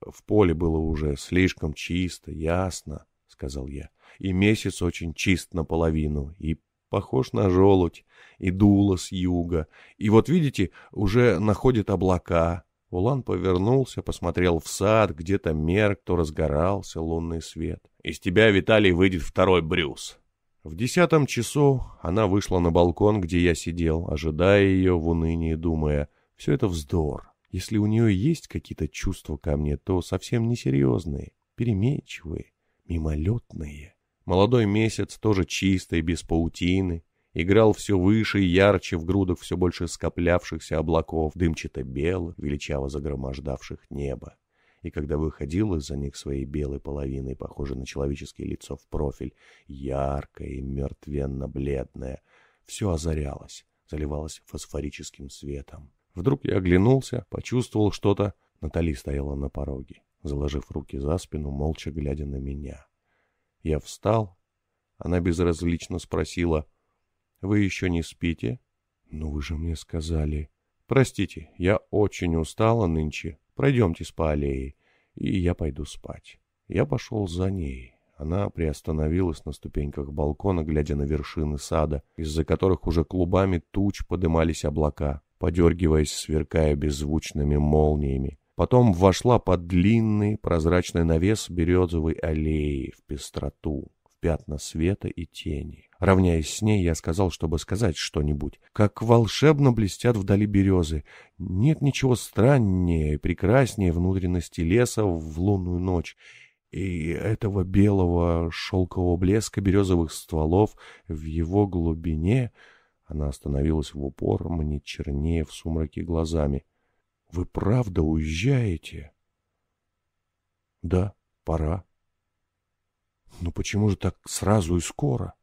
В поле было уже слишком чисто, ясно, — сказал я. И месяц очень чист наполовину, и похож на желудь, и дуло с юга. И вот видите, уже находит облака. Улан повернулся, посмотрел в сад, где-то мерк, то разгорался лунный свет. Из тебя, Виталий, выйдет второй Брюс. В десятом часу она вышла на балкон, где я сидел, ожидая ее в унынии, думая, все это вздор. Если у нее есть какие-то чувства ко мне, то совсем несерьезные, переменчивые, мимолетные. Молодой месяц, тоже чистый, без паутины, играл все выше и ярче в грудах все больше скоплявшихся облаков, дымчато-белых, величаво загромождавших небо. И когда выходил из-за них своей белой половиной, похожей на человеческое лицо в профиль, яркое и мертвенно-бледное, все озарялось, заливалось фосфорическим светом. Вдруг я оглянулся, почувствовал что-то. Натали стояла на пороге, заложив руки за спину, молча глядя на меня. Я встал. Она безразлично спросила, «Вы еще не спите?» «Ну вы же мне сказали...» «Простите, я очень устала нынче. Пройдемтесь по аллее, и я пойду спать». Я пошел за ней. Она приостановилась на ступеньках балкона, глядя на вершины сада, из-за которых уже клубами туч подымались облака, подергиваясь, сверкая беззвучными молниями. Потом вошла под длинный прозрачный навес березовой аллеи в пестроту, пятна света и тени. Равняясь с ней, я сказал, чтобы сказать что-нибудь. Как волшебно блестят вдали березы. Нет ничего страннее и прекраснее внутренности леса в лунную ночь. И этого белого шелкового блеска березовых стволов в его глубине... Она остановилась в упор, мне чернее в сумраке глазами. Вы правда уезжаете? Да, пора. Но почему же так сразу и скоро?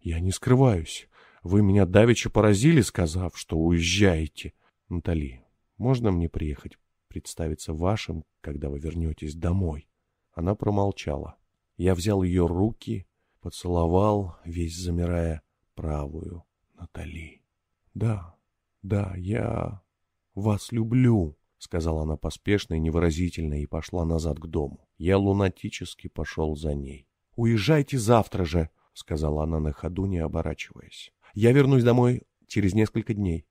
Я не скрываюсь. Вы меня давеча поразили, сказав, что уезжаете. Натали, можно мне приехать представиться вашим, когда вы вернетесь домой? Она промолчала. Я взял ее руки, поцеловал, весь замирая правую. Натали. Да, Да, я вас люблю, сказала она поспешно и невыразительно и пошла назад к дому. Я лунатически пошел за ней. Уезжайте завтра же, сказала она на ходу, не оборачиваясь. Я вернусь домой через несколько дней.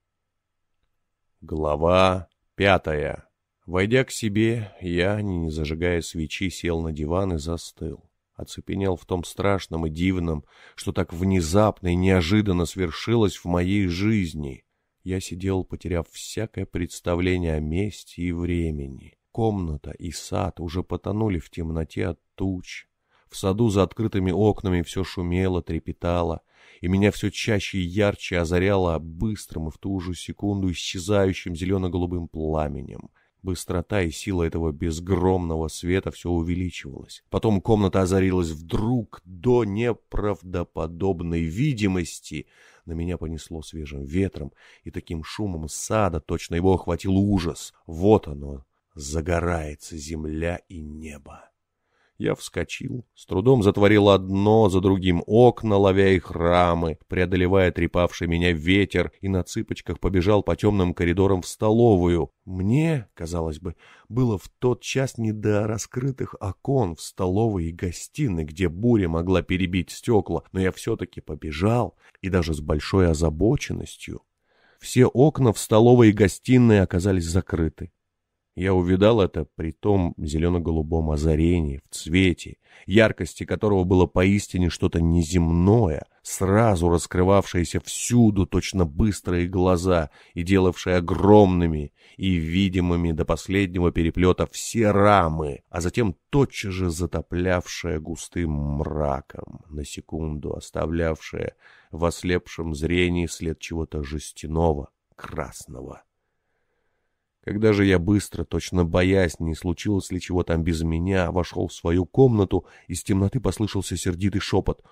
Глава пятая. Войдя к себе, я, не зажигая свечи, сел на диван и застыл. Оцепенел в том страшном и дивном, что так внезапно и неожиданно свершилось в моей жизни. Я сидел, потеряв всякое представление о месте и времени. Комната и сад уже потонули в темноте от туч. В саду за открытыми окнами все шумело, трепетало, и меня все чаще и ярче озаряло быстрым и в ту же секунду исчезающим зелено-голубым пламенем. Быстрота и сила этого безгромного света все увеличивалась. Потом комната озарилась вдруг до неправдоподобной видимости. На меня понесло свежим ветром и таким шумом сада, точно его охватил ужас. Вот оно, загорается земля и небо. Я вскочил, с трудом затворил одно за другим окна, ловя их рамы, преодолевая трепавший меня ветер, и на цыпочках побежал по темным коридорам в столовую. Мне, казалось бы, было в тот час не до раскрытых окон в столовой и гостиной, где буря могла перебить стекла, но я все-таки побежал, и даже с большой озабоченностью. Все окна в столовой и гостиной оказались закрыты. Я увидал это при том зелено-голубом озарении, в цвете, яркости которого было поистине что-то неземное, сразу раскрывавшееся всюду точно быстрые глаза и делавшее огромными и видимыми до последнего переплета все рамы, а затем тотчас же затоплявшее густым мраком, на секунду оставлявшее в ослепшем зрении след чего-то жестяного, красного. Когда же я быстро, точно боясь, не случилось ли чего там без меня, вошел в свою комнату, из темноты послышался сердитый шепот.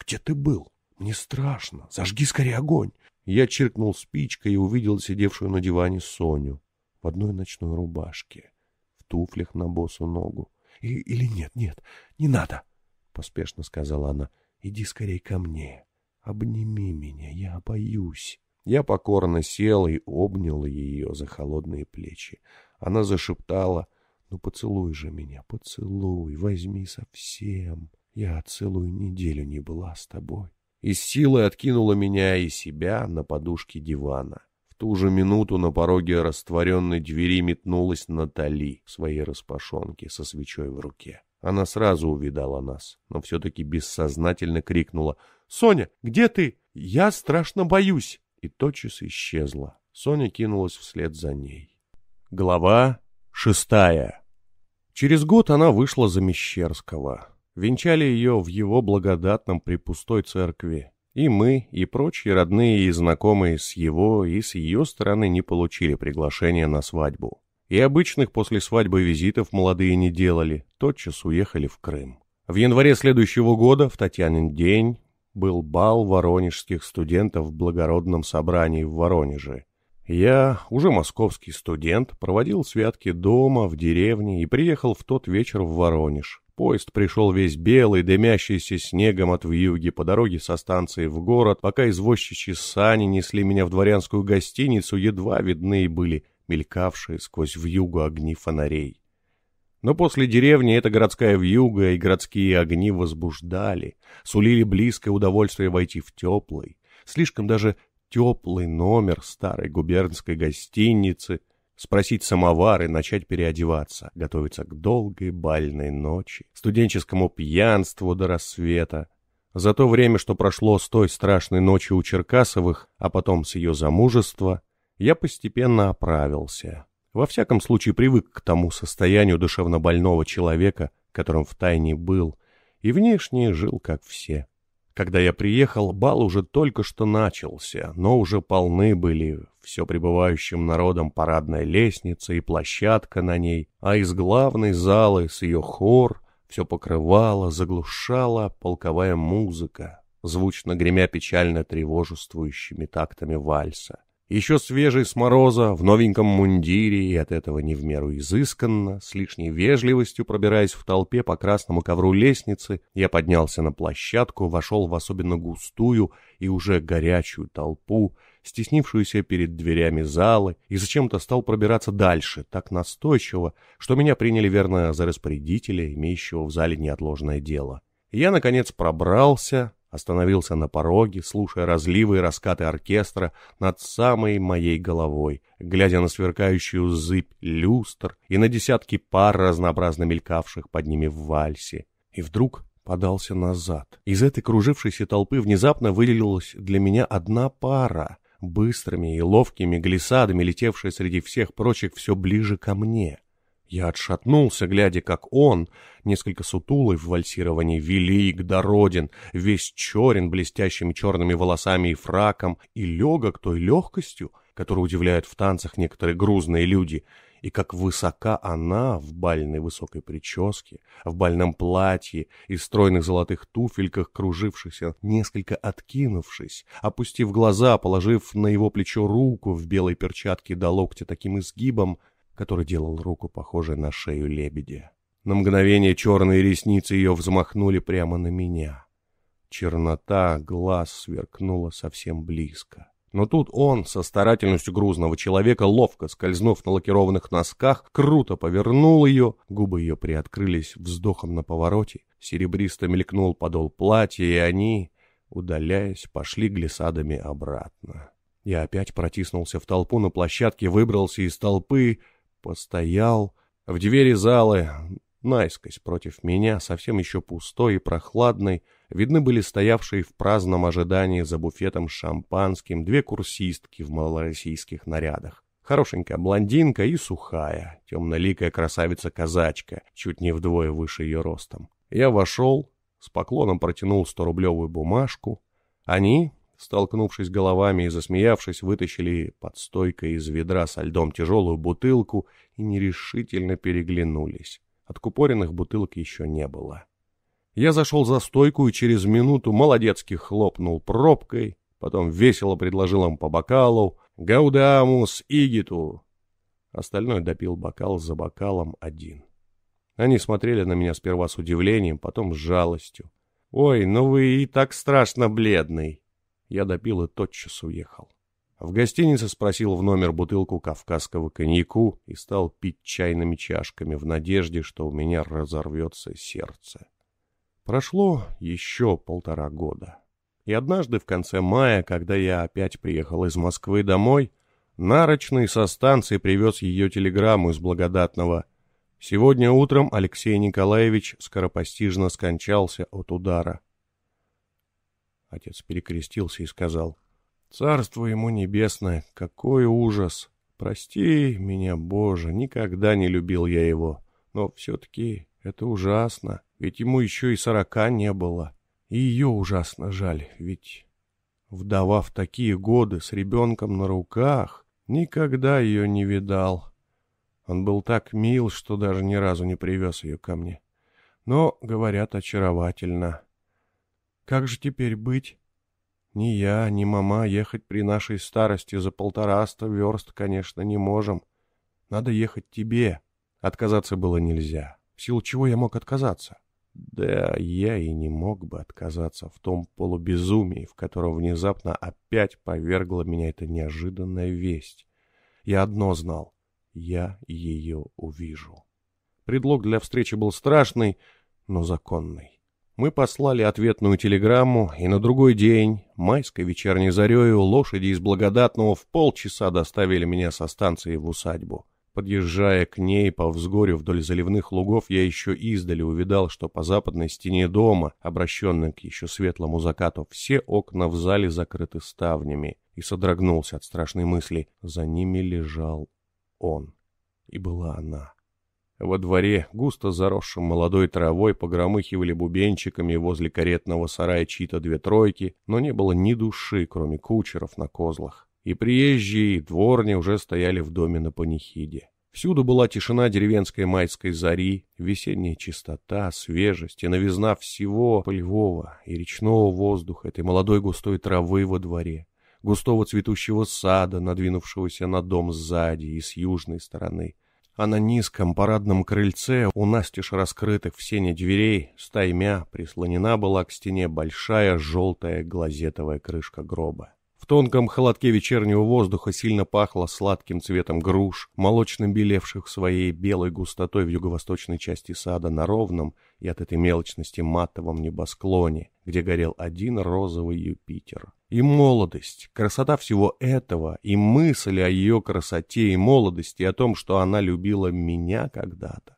«Где ты был? Мне страшно. Зажги скорее огонь!» Я чиркнул спичкой и увидел сидевшую на диване Соню в одной ночной рубашке, в туфлях на босу ногу. «Или нет, нет, не надо!» — поспешно сказала она. «Иди скорее ко мне. Обними меня, я боюсь». Я покорно сел и обнял ее за холодные плечи. Она зашептала, «Ну поцелуй же меня, поцелуй, возьми совсем. Я целую неделю не была с тобой». И с силой откинула меня и себя на подушке дивана. В ту же минуту на пороге растворенной двери метнулась Натали в своей распашонке со свечой в руке. Она сразу увидала нас, но все-таки бессознательно крикнула «Соня, где ты? Я страшно боюсь!» И тотчас исчезла. Соня кинулась вслед за ней. Глава шестая. Через год она вышла за Мещерского. Венчали ее в его благодатном при пустой церкви. И мы, и прочие родные и знакомые с его и с ее стороны не получили приглашения на свадьбу. И обычных после свадьбы визитов молодые не делали, тотчас уехали в Крым. В январе следующего года, в Татьянин день, был бал воронежских студентов в благородном собрании в Воронеже. Я, уже московский студент, проводил святки дома, в деревне и приехал в тот вечер в Воронеж. Поезд пришел весь белый, дымящийся снегом от вьюги по дороге со станции в город, пока извозчичьи сани несли меня в дворянскую гостиницу, едва видны были мелькавшие сквозь вьюгу огни фонарей. Но после деревни эта городская вьюга и городские огни возбуждали, сулили близкое удовольствие войти в теплый, слишком даже теплый номер старой губернской гостиницы, спросить самовар и начать переодеваться, готовиться к долгой бальной ночи, студенческому пьянству до рассвета. За то время, что прошло с той страшной ночи у Черкасовых, а потом с ее замужества, я постепенно оправился во всяком случае привык к тому состоянию душевнобольного человека, которым втайне был, и внешне жил как все. Когда я приехал, бал уже только что начался, но уже полны были все пребывающим народом парадная лестница и площадка на ней, а из главной залы с ее хор все покрывала, заглушала полковая музыка, звучно гремя печально тревожествующими тактами вальса. Еще свежий с мороза, в новеньком мундире и от этого не в меру изысканно, с лишней вежливостью пробираясь в толпе по красному ковру лестницы, я поднялся на площадку, вошел в особенно густую и уже горячую толпу, стеснившуюся перед дверями залы, и зачем-то стал пробираться дальше, так настойчиво, что меня приняли верно за распорядителя, имеющего в зале неотложное дело. Я, наконец, пробрался, остановился на пороге, слушая разливы и раскаты оркестра над самой моей головой, глядя на сверкающую зыбь люстр и на десятки пар, разнообразно мелькавших под ними в вальсе. И вдруг подался назад. Из этой кружившейся толпы внезапно выделилась для меня одна пара, быстрыми и ловкими глиссадами, летевшая среди всех прочих все ближе ко мне. Я отшатнулся, глядя, как он, несколько сутулый в вальсировании, велик, дороден, весь черен блестящими черными волосами и фраком, и легок той легкостью, которую удивляют в танцах некоторые грузные люди, и как высока она в бальной высокой прическе, в бальном платье и стройных золотых туфельках, кружившихся, несколько откинувшись, опустив глаза, положив на его плечо руку в белой перчатке до локтя таким изгибом, который делал руку похожей на шею лебедя. На мгновение черные ресницы ее взмахнули прямо на меня. Чернота глаз сверкнула совсем близко. Но тут он, со старательностью грузного человека, ловко скользнув на лакированных носках, круто повернул ее, губы ее приоткрылись вздохом на повороте, серебристо мелькнул подол платья, и они, удаляясь, пошли глиссадами обратно. Я опять протиснулся в толпу на площадке, выбрался из толпы, Постоял в двери залы, наискось против меня, совсем еще пустой и прохладной, видны были стоявшие в праздном ожидании за буфетом шампанским две курсистки в малороссийских нарядах. Хорошенькая блондинка и сухая, темноликая красавица-казачка, чуть не вдвое выше ее ростом. Я вошел, с поклоном протянул сто-рублевую бумажку. Они, Столкнувшись головами и засмеявшись, вытащили под стойкой из ведра со льдом тяжелую бутылку и нерешительно переглянулись. Откупоренных бутылок еще не было. Я зашел за стойку и через минуту молодецки хлопнул пробкой, потом весело предложил им по бокалу «Гаудамус игиту!» Остальной допил бокал за бокалом один. Они смотрели на меня сперва с удивлением, потом с жалостью. «Ой, ну вы и так страшно бледный!» Я допил и тотчас уехал. В гостинице спросил в номер бутылку кавказского коньяку и стал пить чайными чашками в надежде, что у меня разорвется сердце. Прошло еще полтора года. И однажды в конце мая, когда я опять приехал из Москвы домой, Нарочный со станции привез ее телеграмму из Благодатного. Сегодня утром Алексей Николаевич скоропостижно скончался от удара. Отец перекрестился и сказал, «Царство ему небесное, какой ужас! Прости меня, Боже, никогда не любил я его, но все-таки это ужасно, ведь ему еще и сорока не было. И ее ужасно жаль, ведь, вдова в такие годы с ребенком на руках, никогда ее не видал. Он был так мил, что даже ни разу не привез ее ко мне. Но, говорят, очаровательно». Как же теперь быть? Ни я, ни мама ехать при нашей старости за полтораста верст, конечно, не можем. Надо ехать тебе. Отказаться было нельзя. В силу чего я мог отказаться? Да, я и не мог бы отказаться в том полубезумии, в котором внезапно опять повергла меня эта неожиданная весть. Я одно знал — я ее увижу. Предлог для встречи был страшный, но законный. Мы послали ответную телеграмму, и на другой день, майской вечерней зарею, лошади из Благодатного в полчаса доставили меня со станции в усадьбу. Подъезжая к ней по взгорью вдоль заливных лугов, я еще издали увидал, что по западной стене дома, обращенной к еще светлому закату, все окна в зале закрыты ставнями, и содрогнулся от страшной мысли. За ними лежал он. И была она. Во дворе, густо заросшим молодой травой, погромыхивали бубенчиками возле каретного сарая чьи-то две тройки, но не было ни души, кроме кучеров на козлах. И приезжие, и дворни уже стояли в доме на панихиде. Всюду была тишина деревенской майской зари, весенняя чистота, свежесть и новизна всего полевого и речного воздуха, этой молодой густой травы во дворе, густого цветущего сада, надвинувшегося на дом сзади и с южной стороны, а на низком парадном крыльце, у настежь раскрытых в сене дверей, стаймя прислонена была к стене большая желтая глазетовая крышка гроба. В тонком холодке вечернего воздуха сильно пахло сладким цветом груш, молочным белевших своей белой густотой в юго-восточной части сада на ровном и от этой мелочности матовом небосклоне, где горел один розовый Юпитер. И молодость, красота всего этого, и мысль о ее красоте и молодости, о том, что она любила меня когда-то,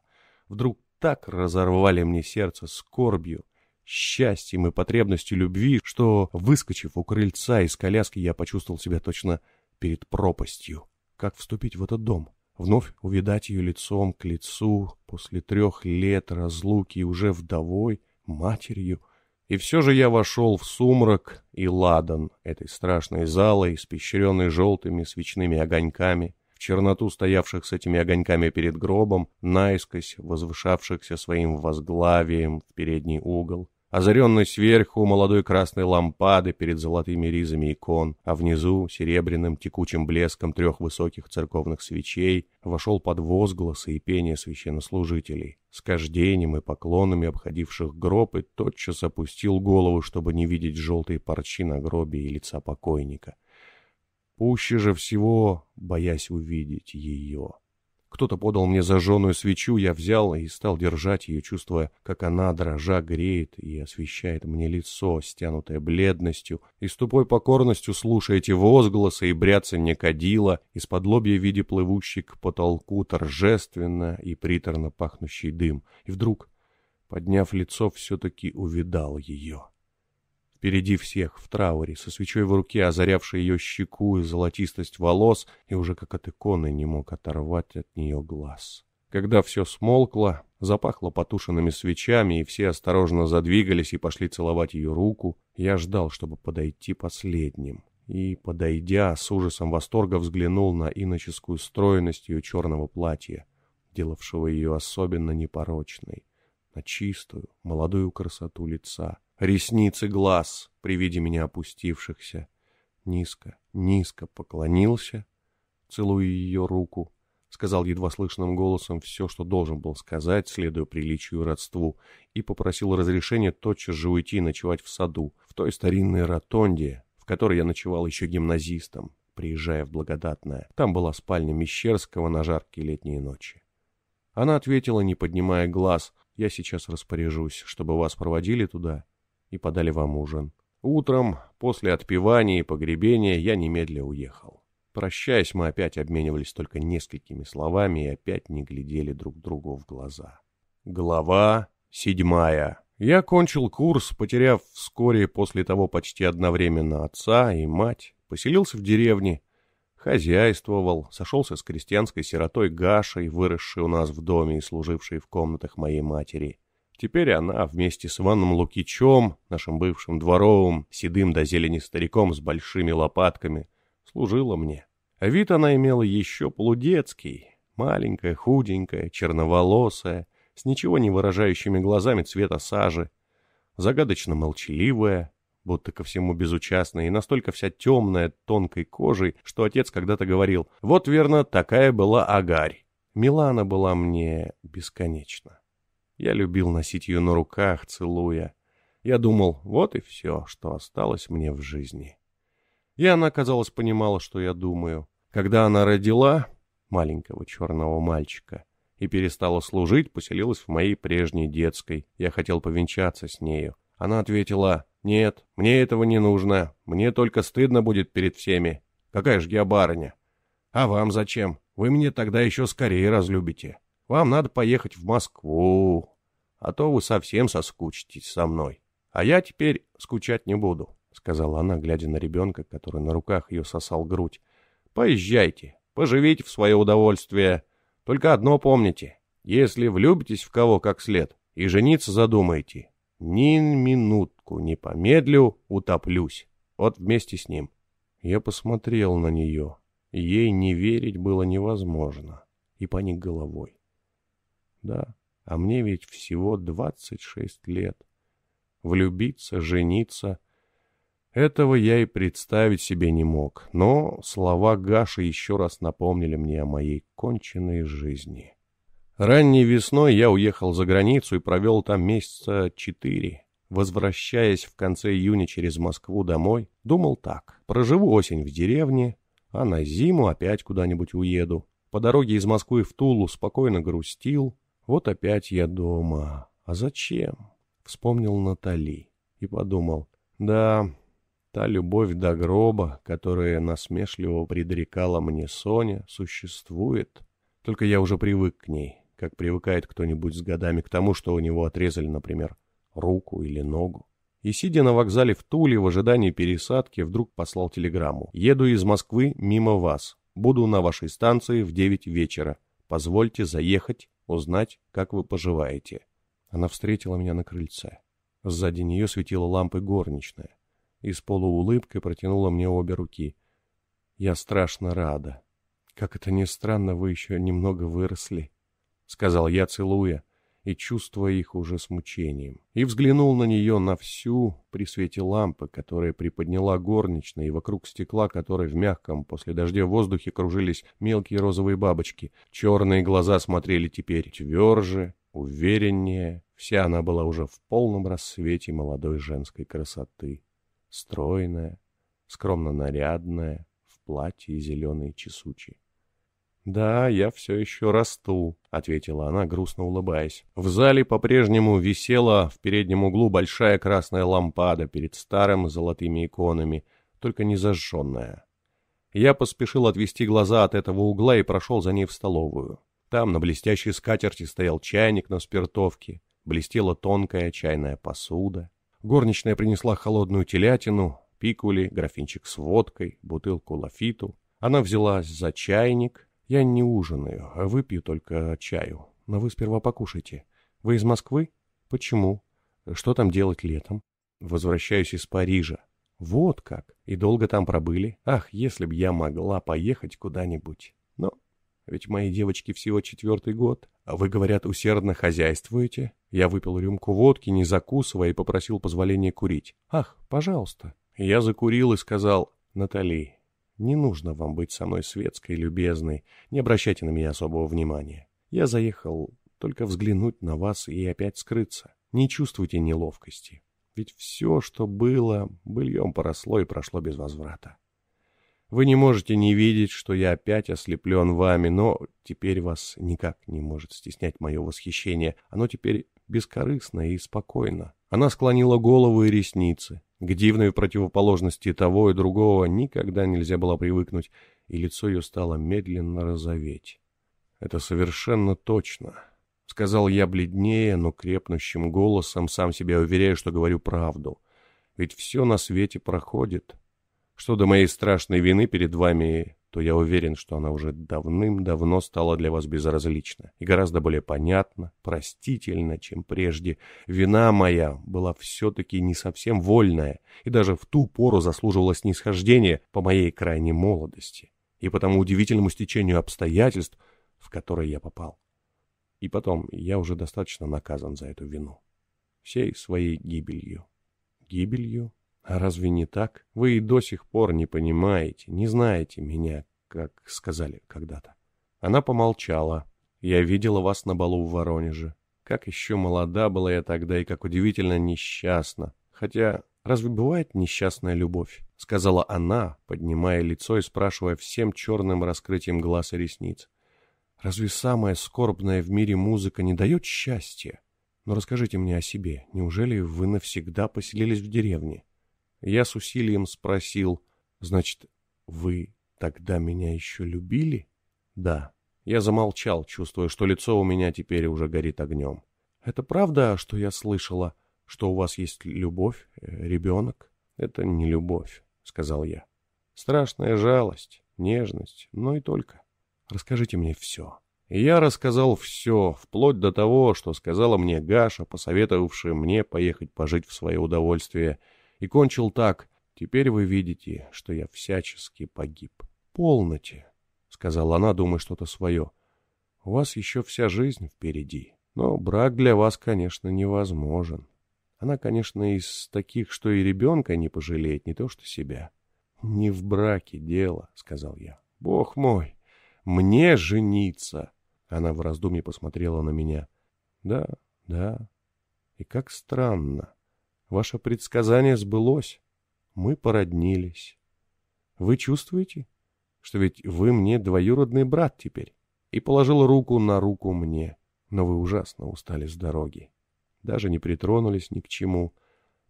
вдруг так разорвали мне сердце скорбью, счастьем и потребностью любви, что, выскочив у крыльца из коляски, я почувствовал себя точно перед пропастью. Как вступить в этот дом? Вновь увидать ее лицом к лицу после трех лет разлуки уже вдовой, матерью. И все же я вошел в сумрак и ладан этой страшной залы, испещренной желтыми свечными огоньками, в черноту стоявших с этими огоньками перед гробом, наискось возвышавшихся своим возглавием в передний угол, озаренный сверху молодой красной лампады перед золотыми ризами икон, а внизу серебряным текучим блеском трех высоких церковных свечей вошел под возгласы и пение священнослужителей, с кождением и поклонами обходивших гроб и тотчас опустил голову, чтобы не видеть желтые парчи на гробе и лица покойника — Пуще же всего, боясь увидеть ее. Кто-то подал мне зажженную свечу, я взял и стал держать ее, чувствуя, как она, дрожа, греет и освещает мне лицо, стянутое бледностью, и с тупой покорностью слушая эти возгласы и бряцанье кадила, из-под лобья в виде плывущий к потолку торжественно и приторно пахнущий дым, и вдруг, подняв лицо, все-таки увидал ее. Впереди всех, в трауре, со свечой в руке, озарявшей ее щеку и золотистость волос, и уже как от иконы не мог оторвать от нее глаз. Когда все смолкло, запахло потушенными свечами, и все осторожно задвигались и пошли целовать ее руку, я ждал, чтобы подойти последним. И, подойдя, с ужасом восторга взглянул на иноческую стройность ее черного платья, делавшего ее особенно непорочной, на чистую, молодую красоту лица — ресницы глаз при виде меня опустившихся. Низко, низко поклонился, целуя ее руку, сказал едва слышным голосом все, что должен был сказать, следуя приличию и родству, и попросил разрешения тотчас же уйти ночевать в саду, в той старинной ротонде, в которой я ночевал еще гимназистом, приезжая в Благодатное. Там была спальня Мещерского на жаркие летние ночи. Она ответила, не поднимая глаз, «Я сейчас распоряжусь, чтобы вас проводили туда и подали вам ужин. Утром, после отпевания и погребения, я немедля уехал. Прощаясь, мы опять обменивались только несколькими словами и опять не глядели друг другу в глаза. Глава седьмая. Я кончил курс, потеряв вскоре после того почти одновременно отца и мать, поселился в деревне, хозяйствовал, сошелся с крестьянской сиротой Гашей, выросшей у нас в доме и служившей в комнатах моей матери. Теперь она вместе с Иваном Лукичем, нашим бывшим дворовым, седым до зелени стариком с большими лопатками, служила мне. А вид она имела еще полудетский, маленькая, худенькая, черноволосая, с ничего не выражающими глазами цвета сажи, загадочно молчаливая, будто ко всему безучастная и настолько вся темная, тонкой кожей, что отец когда-то говорил, вот верно, такая была Агарь. Милана была мне бесконечна. Я любил носить ее на руках, целуя. Я думал, вот и все, что осталось мне в жизни. И она, казалось, понимала, что я думаю. Когда она родила маленького черного мальчика и перестала служить, поселилась в моей прежней детской. Я хотел повенчаться с нею. Она ответила, «Нет, мне этого не нужно. Мне только стыдно будет перед всеми. Какая ж я барыня? А вам зачем? Вы мне тогда еще скорее разлюбите». Вам надо поехать в Москву, а то вы совсем соскучитесь со мной. А я теперь скучать не буду, — сказала она, глядя на ребенка, который на руках ее сосал грудь. Поезжайте, поживите в свое удовольствие. Только одно помните, если влюбитесь в кого как след и жениться задумаете, ни минутку не помедлю, утоплюсь. Вот вместе с ним. Я посмотрел на нее. Ей не верить было невозможно. И поник головой. Да, а мне ведь всего двадцать шесть лет. Влюбиться, жениться... Этого я и представить себе не мог, но слова Гаши еще раз напомнили мне о моей конченной жизни. Ранней весной я уехал за границу и провел там месяца четыре. Возвращаясь в конце июня через Москву домой, думал так. Проживу осень в деревне, а на зиму опять куда-нибудь уеду. По дороге из Москвы в Тулу спокойно грустил. Вот опять я дома. А зачем? Вспомнил Натали и подумал. Да, та любовь до гроба, которая насмешливо предрекала мне Соня, существует. Только я уже привык к ней, как привыкает кто-нибудь с годами к тому, что у него отрезали, например, руку или ногу. И, сидя на вокзале в Туле в ожидании пересадки, вдруг послал телеграмму. «Еду из Москвы мимо вас. Буду на вашей станции в девять вечера. Позвольте заехать, узнать, как вы поживаете». Она встретила меня на крыльце. Сзади нее светила лампы горничная. И с полуулыбкой протянула мне обе руки. «Я страшно рада. Как это ни странно, вы еще немного выросли», — сказал я, целуя и чувствуя их уже с мучением. И взглянул на нее на всю при свете лампы, которая приподняла горничная, и вокруг стекла, которой в мягком после дождя воздухе кружились мелкие розовые бабочки. Черные глаза смотрели теперь тверже, увереннее. Вся она была уже в полном рассвете молодой женской красоты. Стройная, скромно нарядная, в платье зеленой чесучи. «Да, я все еще расту», — ответила она, грустно улыбаясь. В зале по-прежнему висела в переднем углу большая красная лампада перед старым золотыми иконами, только не зажженная. Я поспешил отвести глаза от этого угла и прошел за ней в столовую. Там на блестящей скатерти стоял чайник на спиртовке, блестела тонкая чайная посуда. Горничная принесла холодную телятину, пикули, графинчик с водкой, бутылку лафиту. Она взялась за чайник, я не ужинаю, а выпью только чаю. Но вы сперва покушайте. Вы из Москвы? Почему? Что там делать летом? Возвращаюсь из Парижа. Вот как. И долго там пробыли? Ах, если б я могла поехать куда-нибудь. Но ведь мои девочки всего четвертый год. А вы, говорят, усердно хозяйствуете? Я выпил рюмку водки, не закусывая, и попросил позволения курить. Ах, пожалуйста. Я закурил и сказал, Натали, не нужно вам быть со мной светской любезной, не обращайте на меня особого внимания. Я заехал только взглянуть на вас и опять скрыться. Не чувствуйте неловкости. Ведь все, что было, быльем поросло и прошло без возврата. Вы не можете не видеть, что я опять ослеплен вами, но теперь вас никак не может стеснять мое восхищение. Оно теперь бескорыстно и спокойно. Она склонила голову и ресницы. К дивной противоположности того и другого никогда нельзя было привыкнуть, и лицо ее стало медленно розоветь. «Это совершенно точно», — сказал я бледнее, но крепнущим голосом, сам себя уверяю, что говорю правду. «Ведь все на свете проходит. Что до моей страшной вины перед вами то я уверен, что она уже давным-давно стала для вас безразлична и гораздо более понятна, простительна, чем прежде. Вина моя была все-таки не совсем вольная и даже в ту пору заслуживала снисхождения по моей крайней молодости и по тому удивительному стечению обстоятельств, в которые я попал. И потом, я уже достаточно наказан за эту вину. Всей своей гибелью. Гибелью а разве не так? Вы и до сих пор не понимаете, не знаете меня, как сказали когда-то. Она помолчала. Я видела вас на балу в Воронеже. Как еще молода была я тогда и как удивительно несчастна. Хотя, разве бывает несчастная любовь? Сказала она, поднимая лицо и спрашивая всем черным раскрытием глаз и ресниц. Разве самая скорбная в мире музыка не дает счастья? Но расскажите мне о себе. Неужели вы навсегда поселились в деревне? Я с усилием спросил, «Значит, вы тогда меня еще любили?» «Да». Я замолчал, чувствуя, что лицо у меня теперь уже горит огнем. «Это правда, что я слышала, что у вас есть любовь, э, ребенок?» «Это не любовь», — сказал я. «Страшная жалость, нежность, но и только. Расскажите мне все». Я рассказал все, вплоть до того, что сказала мне Гаша, посоветовавшая мне поехать пожить в свое удовольствие — и кончил так. «Теперь вы видите, что я всячески погиб». «Полноте», — сказала она, думая что-то свое. «У вас еще вся жизнь впереди, но брак для вас, конечно, невозможен. Она, конечно, из таких, что и ребенка не пожалеет, не то что себя». «Не в браке дело», — сказал я. «Бог мой, мне жениться!» Она в раздумье посмотрела на меня. «Да, да, и как странно. Ваше предсказание сбылось. Мы породнились. Вы чувствуете, что ведь вы мне двоюродный брат теперь?» И положил руку на руку мне. Но вы ужасно устали с дороги. Даже не притронулись ни к чему.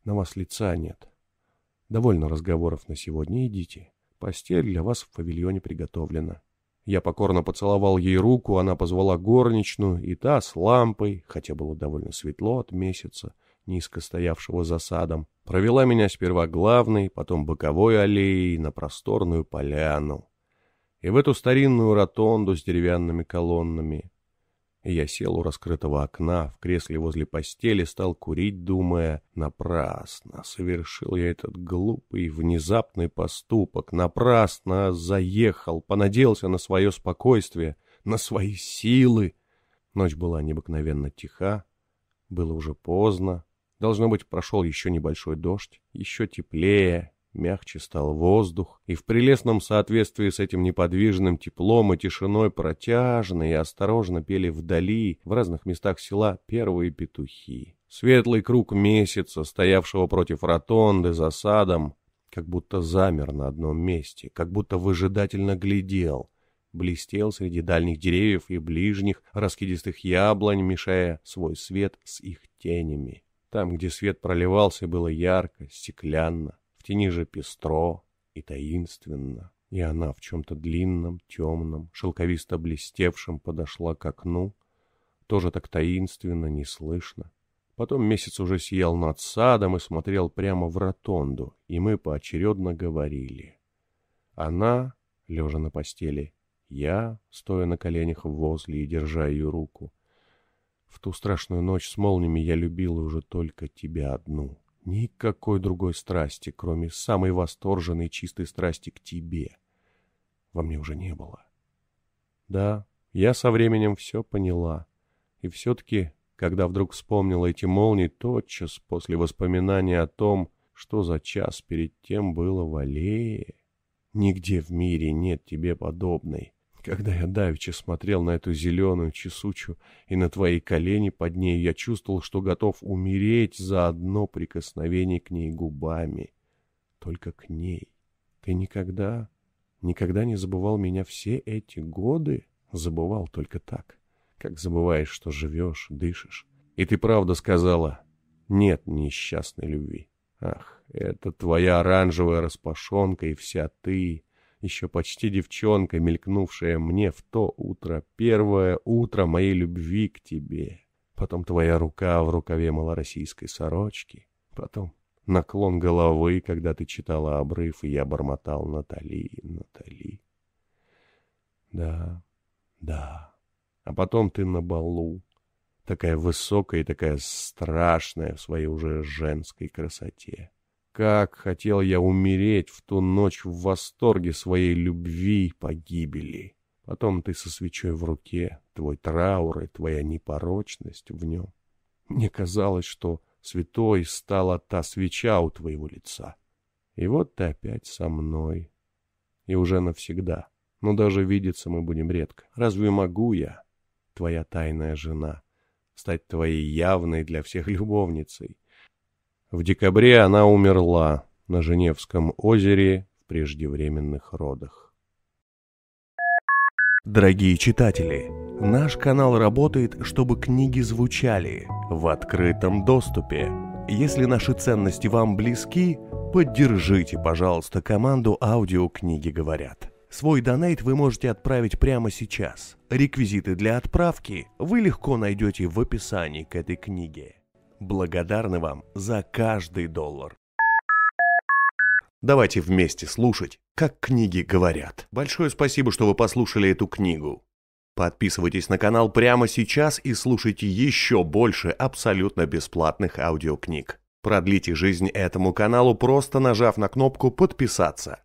На вас лица нет. Довольно разговоров на сегодня. Идите. Постель для вас в павильоне приготовлена. Я покорно поцеловал ей руку, она позвала горничную, и та с лампой, хотя было довольно светло от месяца, низко стоявшего за садом, провела меня сперва главной, потом боковой аллеей на просторную поляну. И в эту старинную ротонду с деревянными колоннами, и я сел у раскрытого окна, в кресле возле постели, стал курить, думая, напрасно совершил я этот глупый, внезапный поступок, напрасно заехал, понадеялся на свое спокойствие, на свои силы. Ночь была необыкновенно тиха, было уже поздно, должно быть, прошел еще небольшой дождь, еще теплее, Мягче стал воздух, и в прелестном соответствии с этим неподвижным теплом и тишиной протяжно и осторожно пели вдали, в разных местах села, первые петухи. Светлый круг месяца, стоявшего против ротонды за садом, как будто замер на одном месте, как будто выжидательно глядел, блестел среди дальних деревьев и ближних раскидистых яблонь, мешая свой свет с их тенями. Там, где свет проливался, было ярко, стеклянно, тени же пестро и таинственно, и она в чем-то длинном, темном, шелковисто блестевшем подошла к окну, тоже так таинственно, неслышно. Потом месяц уже сиял над садом и смотрел прямо в ротонду, и мы поочередно говорили. Она, лежа на постели, я, стоя на коленях возле и держа ее руку. В ту страшную ночь с молниями я любила уже только тебя одну. Никакой другой страсти, кроме самой восторженной чистой страсти к тебе, во мне уже не было. Да, я со временем все поняла. И все-таки, когда вдруг вспомнила эти молнии, тотчас после воспоминания о том, что за час перед тем было в аллее, нигде в мире нет тебе подобной. Когда я давеча смотрел на эту зеленую чесучу и на твои колени под ней, я чувствовал, что готов умереть за одно прикосновение к ней губами. Только к ней. Ты никогда, никогда не забывал меня все эти годы? Забывал только так, как забываешь, что живешь, дышишь. И ты правда сказала, нет несчастной любви. Ах, это твоя оранжевая распашонка и вся ты еще почти девчонка, мелькнувшая мне в то утро, первое утро моей любви к тебе. Потом твоя рука в рукаве малороссийской сорочки. Потом наклон головы, когда ты читала обрыв, и я бормотал Натали, Натали. Да, да. А потом ты на балу, такая высокая и такая страшная в своей уже женской красоте. Как хотел я умереть в ту ночь в восторге своей любви и погибели. Потом ты со свечой в руке, твой траур и твоя непорочность в нем. Мне казалось, что святой стала та свеча у твоего лица. И вот ты опять со мной. И уже навсегда. Но даже видеться мы будем редко. Разве могу я, твоя тайная жена, стать твоей явной для всех любовницей? В декабре она умерла на Женевском озере в преждевременных родах. Дорогие читатели, наш канал работает, чтобы книги звучали в открытом доступе. Если наши ценности вам близки, поддержите, пожалуйста, команду «Аудиокниги говорят». Свой донейт вы можете отправить прямо сейчас. Реквизиты для отправки вы легко найдете в описании к этой книге. Благодарны вам за каждый доллар. Давайте вместе слушать, как книги говорят. Большое спасибо, что вы послушали эту книгу. Подписывайтесь на канал прямо сейчас и слушайте еще больше абсолютно бесплатных аудиокниг. Продлите жизнь этому каналу, просто нажав на кнопку «Подписаться».